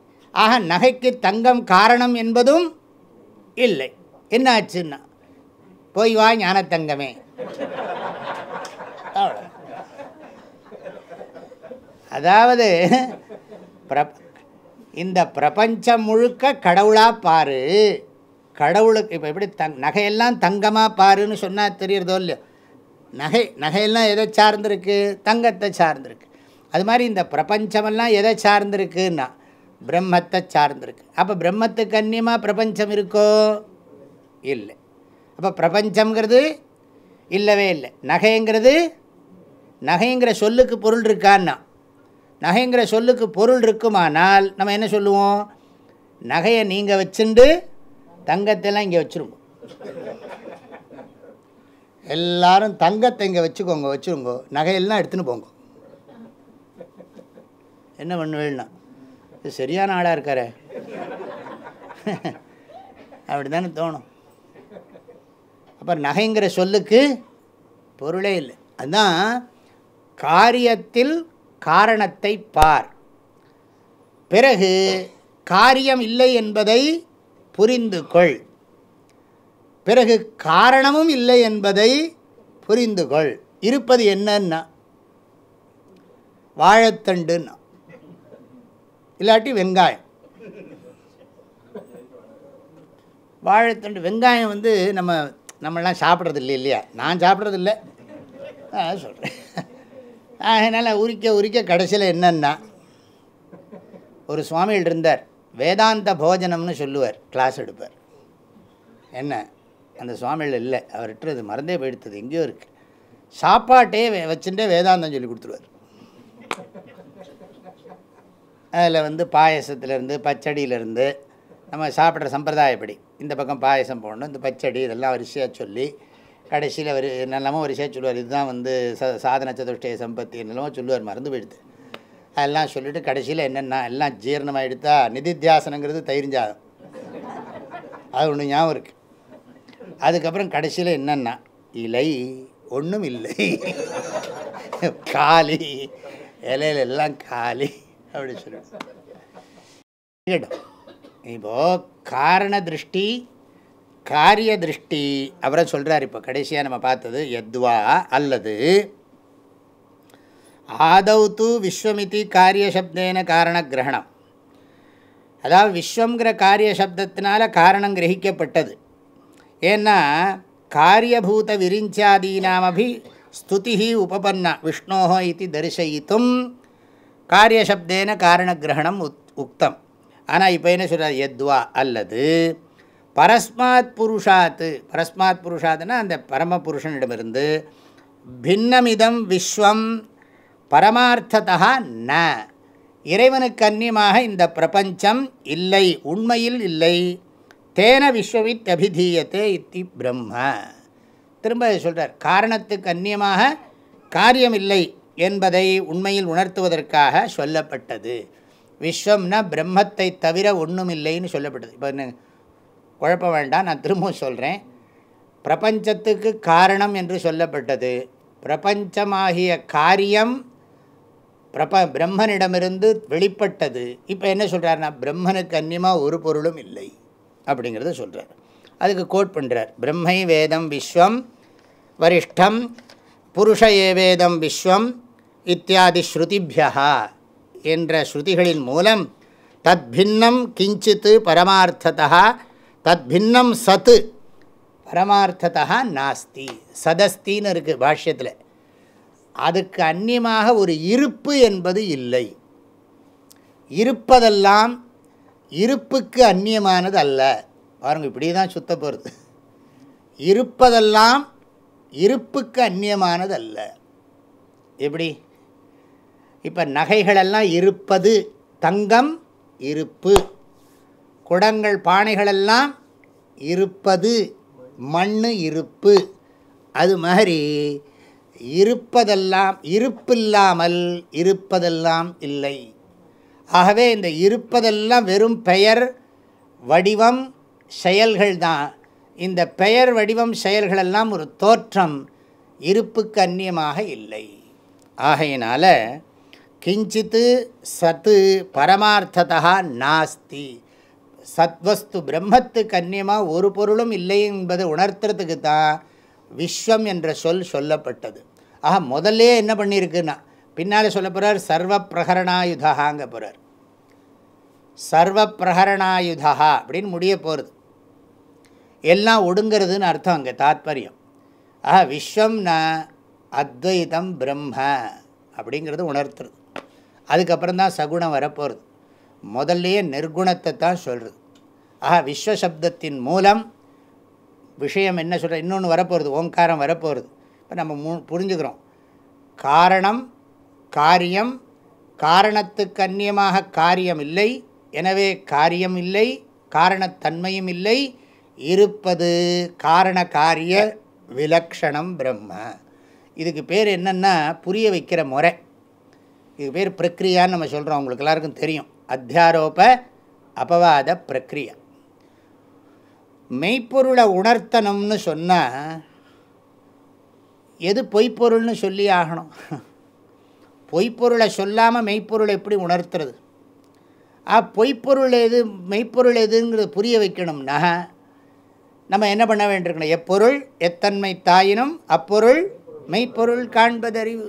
ஆக நகைக்கு தங்கம் காரணம் என்பதும் இல்லை. என்ன ஆச்சுன்னா போய் வா ஞானத்தங்கமே அதாவது பிர- இந்த பிரபஞ்சம் முழுக்க கடவுளாக பாரு. கடவுளுக்கு இப்போ எப்படி தங் நகையெல்லாம் தங்கமாக பாருன்னு சொன்னால் தெரியறதோ இல்லையோ? நகை நகையெல்லாம் எதை சார்ந்திருக்கு? தங்கத்தை சார்ந்திருக்கு. அது மாதிரி இந்த பிரபஞ்சமெல்லாம் எதை சார்ந்திருக்குன்னா பிரம்மத்தை சார்ந்திருக்கு. அப்போ பிரம்மத்துக்கு அந்நியமாக பிரபஞ்சம் இருக்கோ? இல்லை. அப்போ பிரபஞ்சம்ங்கிறது இல்லவே இல்லை. நகைங்கிறது நகைங்கிற சொல்லுக்கு பொருள் இருக்கான்னா நகைங்கிற சொல்லுக்கு பொருள் இருக்குமானால் நம்ம என்ன சொல்லுவோம்? நகையை நீங்கள் வச்சுண்டு தங்கத்தெல்லாம் இங்கே வச்சுருங்க. எல்லாரும் தங்கத்தை இங்கே வச்சுக்கோங்க வச்சுருங்கோ. நகையெல்லாம் எடுத்துன்னு போங்க. என்ன பண்ணுவேன்னா இது சரியான ஆளாக இருக்காரே. அப்படி தானே தோணும். அப்புறம் நகைங்கிற சொல்லுக்கு பொருளே இல்லை. அதுதான் காரியத்தில் காரணத்தை பார். பிறகு காரியம் இல்லை என்பதை புரிந்து கொள். பிறகு காரணமும் இல்லை என்பதை புரிந்து கொள். இருப்பது என்னன்னா வாழைத்தண்டுன்னா. இல்லாட்டி வெங்காயம். வாழைத்தண்டு வெங்காயம் வந்து நம்ம நம்மளாம் சாப்பிட்றது இல்லை இல்லையா? நான் சாப்பிட்றது இல்லை சொல்கிறேன் அதனால் உரிக்க உரிக்க கடைசியில் என்னன்னா ஒரு சுவாமிகள் இருந்தார். வேதாந்த போஜனம்னு சொல்லுவார் கிளாஸ் எடுப்பார். என்ன? அந்த சுவாமிகள் இல்லை. அவர்கிட்ட அது மறந்தே போயிடுத்தது எங்கேயோ இருக்குது சாப்பாட்டே வெ- வச்சுட்டே வேதாந்தம் சொல்லி கொடுத்துருவார். அதில் வந்து பாயசத்துலேருந்து பச்சடியிலேருந்து நம்ம சாப்பிட்ற சம்பிரதாயப்படி. இந்த பக்கம் பாயசம் போடணும் இந்த பச்சடி இதெல்லாம் வரிசையாக சொல்லி கடைசியில் வரி என்னெல்லாமோ வரிசையாக சொல்லுவார். இதுதான் வந்து ச சாதன சதுஷ்டய சம்பத்தி என்னெல்லாமோ சொல்லுவார் மறந்து போயிடுது. அதெல்லாம் சொல்லிவிட்டு கடைசியில் என்னென்னா எல்லாம் ஜீரணமாக எடுத்தா நிதித்தியாசனங்கிறது தயிர்ஞ்சாதம் அது ஒன்று ஞாபகம் இருக்குது அதுக்கப்புறம் கடைசியில் என்னென்னா இலை ஒன்றும் இல்லை. காலி இலையில எல்லாம் காலி. அப்படி சொல்லிட்டு இப்போது காரண திருஷ்டி காரிய திருஷ்டி அவரை சொல்கிறார் இப்போ கடைசியாக நம்ம பார்த்தது எத்வா அல்லது ஆதௌ தூ விஸ்வமிதி காரிய சப்தேன காரண கிரகணம் அதாவது விஸ்வங்கிற காரிய சப்தத்தினால காரணம் கிரகிக்கப்பட்டது. ஏன்னா காரியபூத விரிஞ்சாதீனாமபி ஸ்துதி உபபன்னா விஷ்ணோ இது தரிசயித்தும் காரியசப்தேன காரணகிரகணம் உத் உக்தம். ஆனால் இப்போ என்ன சொல்கிறார் எத்வா அல்லது பரஸ்மாத் புருஷாத்து பரஸ்மாத் புருஷாத்துனா அந்த பரமபுருஷனிடமிருந்து பின்னமிதம் விஸ்வம் பரமார்த்ததா ந. இறைவனுக்கு அந்நியமாக இந்த பிரபஞ்சம் இல்லை உண்மையில் இல்லை. தேன விஸ்வவித் அபிதீயத்தே இத்தி பிரம்ம. திரும்ப சொல்கிறார் காரணத்துக்கு அந்நியமாக காரியம் இல்லை என்பதை உண்மையில் உணர்த்துவதற்காக சொல்லப்பட்டது. விஸ்வம்னா பிரம்மத்தை தவிர ஒன்றும் இல்லைன்னு சொல்லப்பட்டது. இப்போ குழப்ப வேண்டாம் நான் திரும்பவும் சொல்கிறேன் பிரபஞ்சத்துக்கு காரணம் என்று சொல்லப்பட்டது. பிரபஞ்சமாகிய காரியம் பிரப பிரம்மனிடமிருந்து வெளிப்பட்டது. இப்போ என்ன சொல்கிறாருன்னா பிரம்மனுக்கு அந்நியமாக ஒரு பொருளும் இல்லை அப்படிங்கிறத சொல்கிறார் அதுக்கு கோட் பண்ணுறார் பிரம்மை வேதம் விஸ்வம் வரிஷ்டம் புருஷ ஏவேதம் விஸ்வம் இத்தியாதி ஸ்ருதிபியா என்ற ஸ்ருதிகளின் மூலம் தத் பின்னம் கிஞ்சித்து பரமார்த்ததா தத் பின்னம் சத்து பரமார்த்ததா நாஸ்தி சதஸ்தின்னு இருக்குது பாஷ்யத்தில். அதுக்கு அந்நியமாக ஒரு இருப்பு என்பது இல்லை. இருப்பதெல்லாம் இருப்புக்கு அந்நியமானது அல்ல. பாருங்கள் இப்படி தான் சுத்த போகிறது இருப்பதெல்லாம் இருப்புக்கு அந்நியமானது அல்ல. எப்படி? இப்போ நகைகளெல்லாம் இருப்பது தங்கம் இருப்பு. குடங்கள் பானைகளெல்லாம் இருப்பது மண் இருப்பு. அது மாதிரி இருப்பதெல்லாம் இருப்பில்லாமல் இருப்பதெல்லாம் இல்லை. ஆகவே இந்த இருப்பதெல்லாம் வெறும் பெயர் வடிவம் செயல்கள் தான். இந்த பெயர் வடிவம் செயல்களெல்லாம் ஒரு தோற்றம். இருப்புக்கு அந்நியமாக இல்லை. ஆகையினால் கிஞ்சித்து சத்து பரமார்த்ததா நாஸ்தி சத்வஸ்து பிரம்மத்துக்கு அந்நியமாக ஒரு பொருளும் இல்லை என்பதை உணர்த்துறதுக்கு தான் விஸ்வம் என்ற சொல் சொல்லப்பட்டது. ஆக முதல்லே என்ன பண்ணியிருக்குன்னா பின்னால் சொல்ல போகிறார் சர்வ பிரகரணாயுதாங்க போகிறார் சர்வ பிரகரணாயுதா அப்படின்னு முடிய போகிறது எல்லாம் ஒடுங்கிறதுன்னு அர்த்தம் அங்கே தாத்பரியம். ஆஹா விஸ்வம்னா அத்வைதம் பிரம்ம அப்படிங்கிறது உணர்த்துறது. அதுக்கப்புறம் தான் சகுணம் வரப்போகிறது முதல்லையே நிர்குணத்தை தான் சொல்கிறது ஆஹா விஸ்வசப்தத்தின் மூலம் விஷயம் என்ன சொல்கிற இன்னொன்று வரப்போகிறது ஓங்காரம் வரப்போகிறது இப்போ நம்ம மு புரிஞ்சுக்கிறோம். காரணம் காரியம் காரணத்துக்கு அந்நியமாக காரியம் இல்லை. எனவே காரியம் இல்லை காரணத்தன்மையும் இல்லை. இருப்பது காரண காரிய விலக்ஷணம் பிரம்ம. இதுக்கு பேர் என்னென்னா புரிய வைக்கிற முறை. இது பேர் பிரக்ரியான்னு நம்ம சொல்கிறோம் உங்களுக்கு எல்லாருக்கும் தெரியும். அத்தியாரோப அபவாத பிரக்ரியா. மெய்ப்பொருளை உணர்த்தணும்னு சொன்னால் எது பொய்ப்பொருள்னு சொல்லி ஆகணும். பொய்ப்பொருளை சொல்லாமல் மெய்ப்பொருளை எப்படி உணர்த்துறது? ஆ பொய்ப்பொருள் எது மெய்ப்பொருள் எதுங்கிறது புரிய வைக்கணும்னா நம்ம என்ன பண்ண வேண்டியிருக்கணும்? எப்பொருள் எத்தன்மை தாயினும் அப்பொருள் மெய்ப்பொருள் காண்பதறிவு.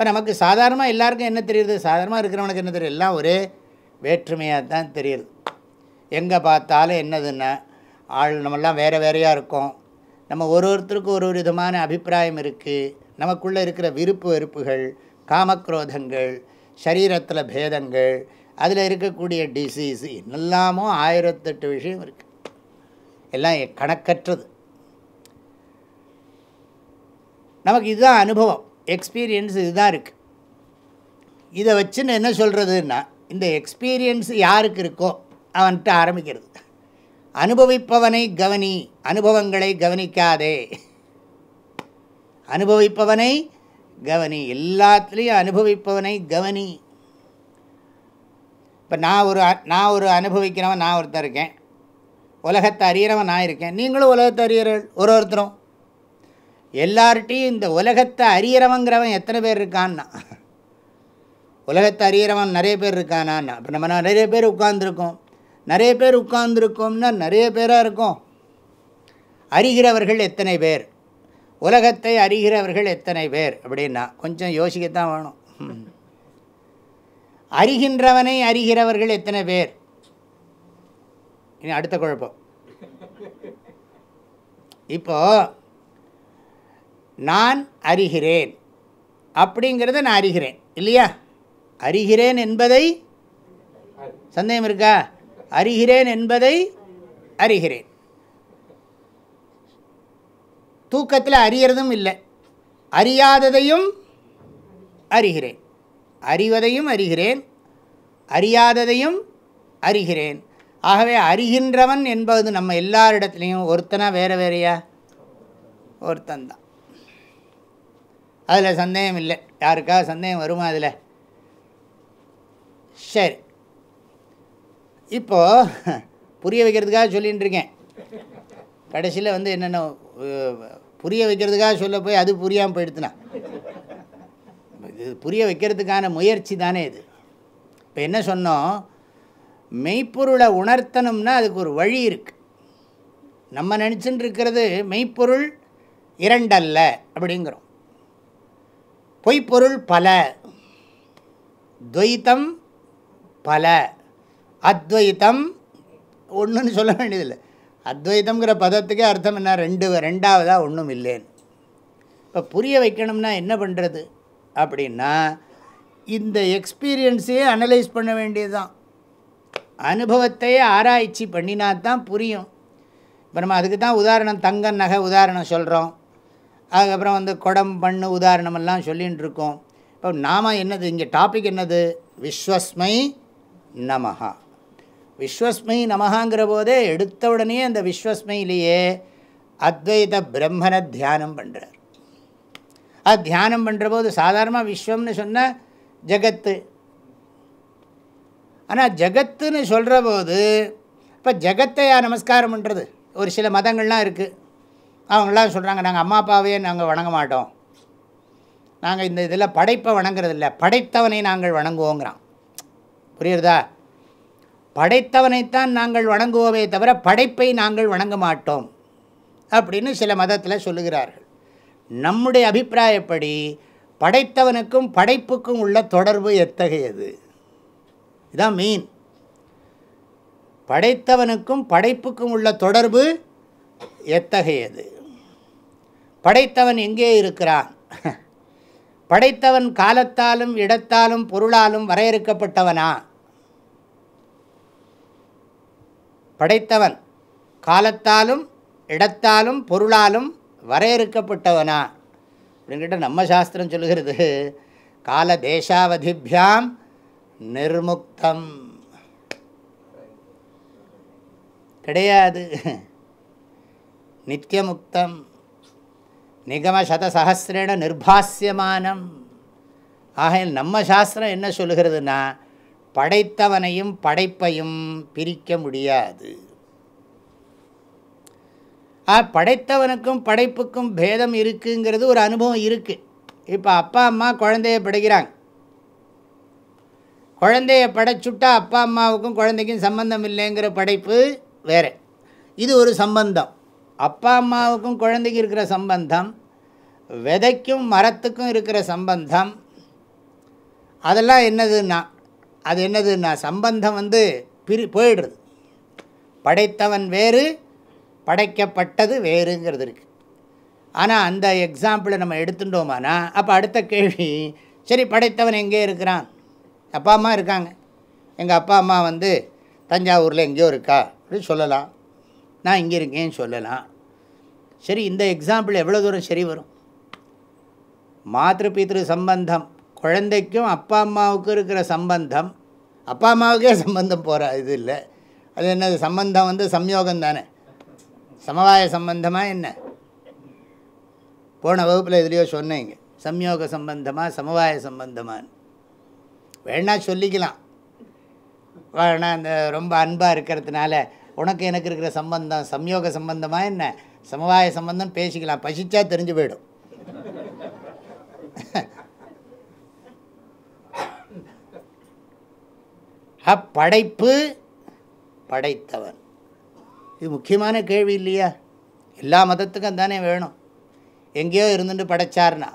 இப்போ நமக்கு சாதாரணமாக எல்லாருக்கும் என்ன தெரியுது? சாதாரணமாக இருக்கிறவனுக்கு என்ன தெரியும் எல்லாம் ஒரே வேற்றுமையாக தான் தெரியுது. எங்கே பார்த்தாலும் என்னதுன்னா ஆள் நம்மெல்லாம் வேறு வேறையாக இருக்கோம். நம்ம ஒரு ஒருத்தருக்கும் ஒரு ஒரு விதமான அபிப்பிராயம் இருக்குது நமக்குள்ளே இருக்கிற விருப்பு வெறுப்புகள் காமக்ரோதங்கள் சரீரத்தில் பேதங்கள் அதில் இருக்கக்கூடிய டிசீஸ் என்னெல்லாமோ ஆயிரத்தெட்டு விஷயம் இருக்குது எல்லாம் கணக்கற்றது. நமக்கு இதுதான் அனுபவம். எக்ஸ்பீரியன்ஸ் இதுதான் இருக்குது இதை வச்சுன்னு என்ன சொல்கிறதுன்னா இந்த எக்ஸ்பீரியன்ஸ் யாருக்கு இருக்கோ அவன்கிட்ட ஆரம்பிக்கிறது. அனுபவிப்பவனை கவனி அனுபவங்களை கவனிக்காதே. அனுபவிப்பவனை கவனி எல்லாத்துலேயும் அனுபவிப்பவனை கவனி. இப்போ நான் ஒரு நான் ஒரு அனுபவிக்கிறவன் நான் ஒருத்தர் இருக்கேன். உலகத்தை அறியிறவன் நான் இருக்கேன். நீங்களும் உலகத்தை அறியறள் ஒரு ஒருத்தரும். எல்லார்ட்டையும் இந்த உலகத்தை அறியறவங்கிறவன் எத்தனை பேர் இருக்கான்னா? உலகத்தை அறியறவன் நிறைய பேர் இருக்கானான்னா. இப்போ நம்ம நிறைய பேர் உட்கார்ந்துருக்கோம். நிறைய பேர் உட்கார்ந்துருக்கோம்னா நிறைய பேராக இருக்கும். அறிகிறவர்கள் எத்தனை பேர்? உலகத்தை அறிகிறவர்கள் எத்தனை பேர்? அப்படின்னா கொஞ்சம் யோசிக்கத்தான் வேணும். அறிகின்றவனை அறிகிறவர்கள் எத்தனை பேர்? இனி அடுத்த குழப்பம். இப்போ நான் அறிகிறேன். அப்படிங்கிறத நான் அறிகிறேன். இல்லையா? அறிகிறேன் என்பதை சந்தேகம் இருக்கா? அறிகிறேன் என்பதை அறிகிறேன். தூக்கத்தில் அறியறதும் இல்லை. அறியாததையும் அறிகிறேன். அறிவதையும் அறிகிறேன். அறியாததையும் அறிகிறேன். ஆகவே அறிகின்றவன் என்பது நம்ம எல்லாரிடத்துலையும் ஒருத்தனா வேறு வேறையா? ஒருத்தன்தான். அதில் சந்தேகம் இல்லை. யாருக்காக சந்தேகம் வருமா அதில்? சரி. இப்போது புரிய வைக்கிறதுக்காக சொல்லின்னு இருக்கேன். கடைசியில் வந்து என்னென்ன புரிய வைக்கிறதுக்காக சொல்ல போய் அது புரியாமல் போயிடுத்துனா. இது புரிய வைக்கிறதுக்கான முயற்சி தானே இது. இப்போ என்ன சொன்னோம்? மெய்ப்பொருளை உணர்த்தணும்னா அதுக்கு ஒரு வழி இருக்குது நம்ம நினச்சின்னு இருக்கிறது மெய்ப்பொருள் இரண்டல்ல அப்படிங்கிறோம். பொய்ப்பொருள் பல துவைத்தம் பல அத்வைத்தம் ஒன்றுன்னு சொல்ல வேண்டியதில்லை. அத்வைத்தங்கிற பதத்துக்கே அர்த்தம் என்ன? ரெண்டு ரெண்டாவதாக ஒன்றும் இல்லைன்னு இப்போ புரிய வைக்கணும்னா என்ன பண்ணுறது அப்படின்னா இந்த எக்ஸ்பீரியன்ஸையே அனலைஸ் பண்ண வேண்டியது தான் அனுபவத்தையே ஆராய்ச்சி பண்ணினா தான் புரியும். இப்போ நம்ம அதுக்கு தான் உதாரணம் தங்க நகை உதாரணம் சொல்கிறோம் அதுக்கப்புறம் வந்து குடம் பண்ணு உதாரணமெல்லாம் சொல்லின்னு இருக்கோம். இப்போ நாம் என்னது? இங்கே டாபிக் என்னது? விஸ்வஸ்மை நமஹா. விஸ்வஸ்மை நமஹாங்கிற போதே எடுத்த உடனே அந்த விஸ்வஸ்மையிலேயே அத்வைத பிரம்மனை தியானம் பண்ணுறார் அது தியானம் பண்ணுற போது சாதாரணமாக விஸ்வம்னு சொன்னால் ஜகத்து. ஆனால் ஜகத்துன்னு சொல்கிற போது இப்போ ஜகத்தையா நமஸ்காரம் பண்ணுறது ஒரு சில மதங்கள்லாம் இருக்குது அவங்களாம் சொல்கிறாங்க நாங்கள் அம்மா அப்பாவே நாங்கள் வணங்க மாட்டோம். நாங்கள் இந்த இதில் படைப்பை வணங்குறது இல்லை படைத்தவனை நாங்கள் வணங்குவோங்கிறான். புரியுறதா? படைத்தவனைத்தான் நாங்கள் வணங்குவோமே தவிர படைப்பை நாங்கள் வணங்க மாட்டோம் அப்படின்னு சில மதத்தில் சொல்லுகிறார்கள். நம்முடைய அபிப்பிராயப்படி படைத்தவனுக்கும் படைப்புக்கும் உள்ள தொடர்பு எத்தகையது? இதான் மீன் படைத்தவனுக்கும் படைப்புக்கும் உள்ள தொடர்பு எத்தகையது? படைத்தவன் எங்கே இருக்கிறான்? படைத்தவன் காலத்தாலும் இடத்தாலும் பொருளாலும் வரையறுக்கப்பட்டவனா? படைத்தவன் காலத்தாலும் இடத்தாலும் பொருளாலும் வரையறுக்கப்பட்டவனா? அப்படின்னு கேட்டால் நம்ம சாஸ்திரம் சொல்லுகிறது கால தேசாவதிபியாம் நிர்முக்தம். கிடையாது. நித்தியமுக்தம் நிகமசதசகசிரேன நிர்பாசியமானம் ஆகையில் நம்ம சாஸ்திரம் என்ன சொல்கிறதுனா படைத்தவனையும் படைப்பையும் பிரிக்க முடியாது. ஆ படைத்தவனுக்கும் படைப்புக்கும் பேதம் இருக்குங்கிறது ஒரு அனுபவம் இருக்குது இப்போ அப்பா அம்மா குழந்தைய படைக்கிறாங்க. குழந்தைய படைச்சுட்டா அப்பா அம்மாவுக்கும் குழந்தைக்கும் சம்பந்தம் இல்லைங்கிற படைப்பு வேறு. இது ஒரு சம்பந்தம். அப்பா அம்மாவுக்கும் குழந்தைக்கு இருக்கிற சம்பந்தம் விதைக்கும் மரத்துக்கும் இருக்கிற சம்பந்தம் அதெல்லாம் என்னதுன்னா அது என்னதுன்னா சம்பந்தம் வந்து பிரி போயிடுறது. படைத்தவன் வேறு படைக்கப்பட்டது வேறுங்கிறது இருக்குது ஆனால் அந்த எக்ஸாம்பிளை நம்ம எடுத்துட்டோமானா அப்போ அடுத்த கேள்வி சரி படைத்தவன் எங்கே இருக்கிறான்? அப்பா அம்மா இருக்காங்க. எங்கள் அப்பா அம்மா வந்து தஞ்சாவூரில் எங்கேயோ இருக்கா? அப்படின்னு சொல்லலாம். நான் இங்கே இருக்கேன்னு சொல்லலாம். சரி இந்த எக்ஸாம்பிள் எவ்வளோ தூரம் சரி வரும்? மாத்திரு பித்ரு சம்பந்தம். குழந்தைக்கும் அப்பா அம்மாவுக்கும் இருக்கிற சம்பந்தம். அப்பா அம்மாவுக்கே சம்பந்தம் போகிற இது இல்லை. அது என்னது? சம்பந்தம் வந்து சம்யோகம் தானே. சமவாய சம்பந்தமாக என்ன? போன வகுப்பில் எதுலேயோ சொன்னீங்க. சம்யோக சம்பந்தமாக சமவாய சம்பந்தமான்னு. வேணா சொல்லிக்கலாம். வேணா அந்த ரொம்ப அன்பாக இருக்கிறதுனால உனக்கு எனக்கு இருக்கிற சம்பந்தம் சம்யோக சம்பந்தமாக என்ன? சமவாய சம்பந்தம் பேசிக்கலாம். பசிச்சா தெரிஞ்சு போயிடும். அப்படைப்பு படைத்தவன். இது முக்கியமான கேள்வி இல்லையா? எல்லா மதத்துக்கும் தானே வேணும். எங்கேயோ இருந்துட்டு படைச்சார்னா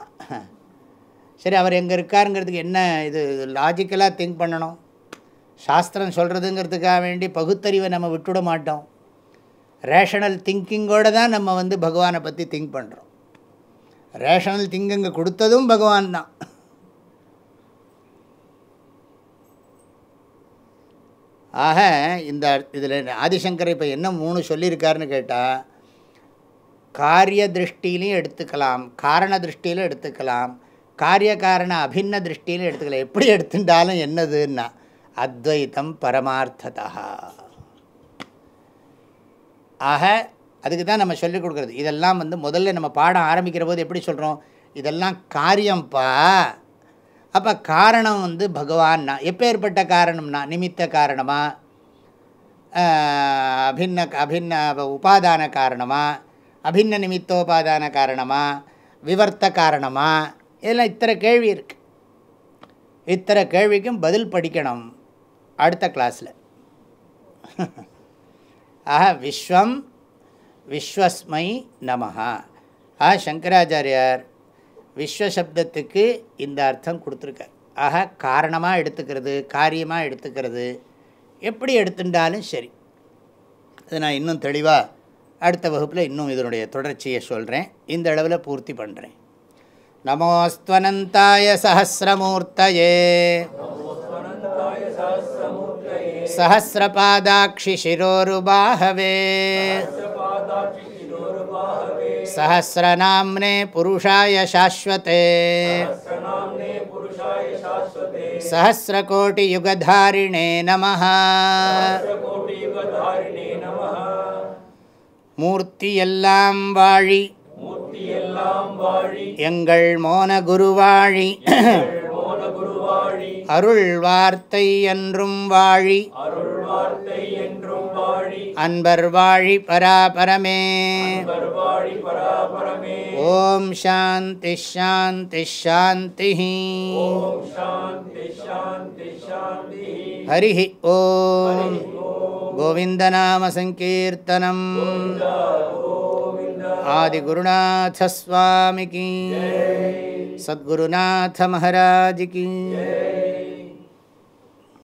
சரி அவர் எங்கே இருக்காருங்கிறதுக்கு என்ன இது லாஜிக்கலாக திங்க் பண்ணணும்? சாஸ்திரம் சொல்கிறதுங்கிறதுக்காக வேண்டி பகுத்தறிவை நம்ம விட்டுவிட மாட்டோம். ரேஷனல் திங்கிங்கோடு தான் நம்ம வந்து பகவானை பற்றி திங்க் பண்ணுறோம் ரேஷனல் திங்கிங்க கொடுத்ததும் பகவான் தான். ஆக இந்த இதில் ஆதிசங்கர் இப்போ என்ன மூணு சொல்லியிருக்காருன்னு கேட்டால் காரிய திருஷ்டிலையும் எடுத்துக்கலாம் காரண திருஷ்டியிலும் எடுத்துக்கலாம் காரிய காரண அபின்ன திருஷ்டியிலும் எடுத்துக்கலாம். எப்படி எடுத்துட்டாலும் என்னதுன்னா அத்வைத்தம் பரமார்த்ததா. ஆக அதுக்கு தான் நம்ம சொல்லிக் கொடுக்குறது. இதெல்லாம் வந்து முதல்ல நம்ம பாடம் ஆரம்பிக்கிற போது எப்படி சொல்கிறோம் இதெல்லாம் காரியம்ப்பா அப்போ காரணம் வந்து பகவான்னா எப்பேற்பட்ட காரணம்னா நிமித்த காரணமாக அபின்ன அபின்ன உபாதான காரணமாக அபின்ன நிமித்தோபாதான காரணமாக விவர்த்த காரணமாக இதெல்லாம் இத்தனை கேள்வி இருக்குது இத்தனை கேள்விக்கும் பதில் படிக்கணும். அடுத்த கிளாஸில் [laughs] ஆஹா விஸ்வம் விஸ்வஸ்மை நமஹா. ஆ சங்கராச்சாரியார் விஸ்வசப்தத்துக்கு இந்த அர்த்தம் கொடுத்துருக்கார். ஆக காரணமாக எடுத்துக்கிறது காரியமாக எடுத்துக்கிறது எப்படி எடுத்துட்டாலும் சரி. அது நான் இன்னும் தெளிவாக அடுத்த வகுப்பில் இன்னும் இதனுடைய தொடர்ச்சியை சொல்கிறேன் இந்த அளவில் பூர்த்தி பண்ணுறேன் நமோஸ்துவனந்தாய சஹசிரமூர்த்தயே सहस्रपादाक्षि शिरोरुबाहवे सहस्रनाम्ने पुरुषाय शाश्वते सहस्रकोटियुगधारिणे नमः மூர்த்தியெல்லாம் வாழி எங்கள் மோன குருவாழி அருள் வார்த்தை என்றும் வாழி. அன்பர் வாழி பராபரமே. ஓம் சாந்தி ஷாந்தி ஷாந்தி ஹரி ஓம். ஆதிகுருநாதஸ்வாமிக்கு आदिगुरुनाथस्वामिकी। सद्गुरुनाथमहाराजिकी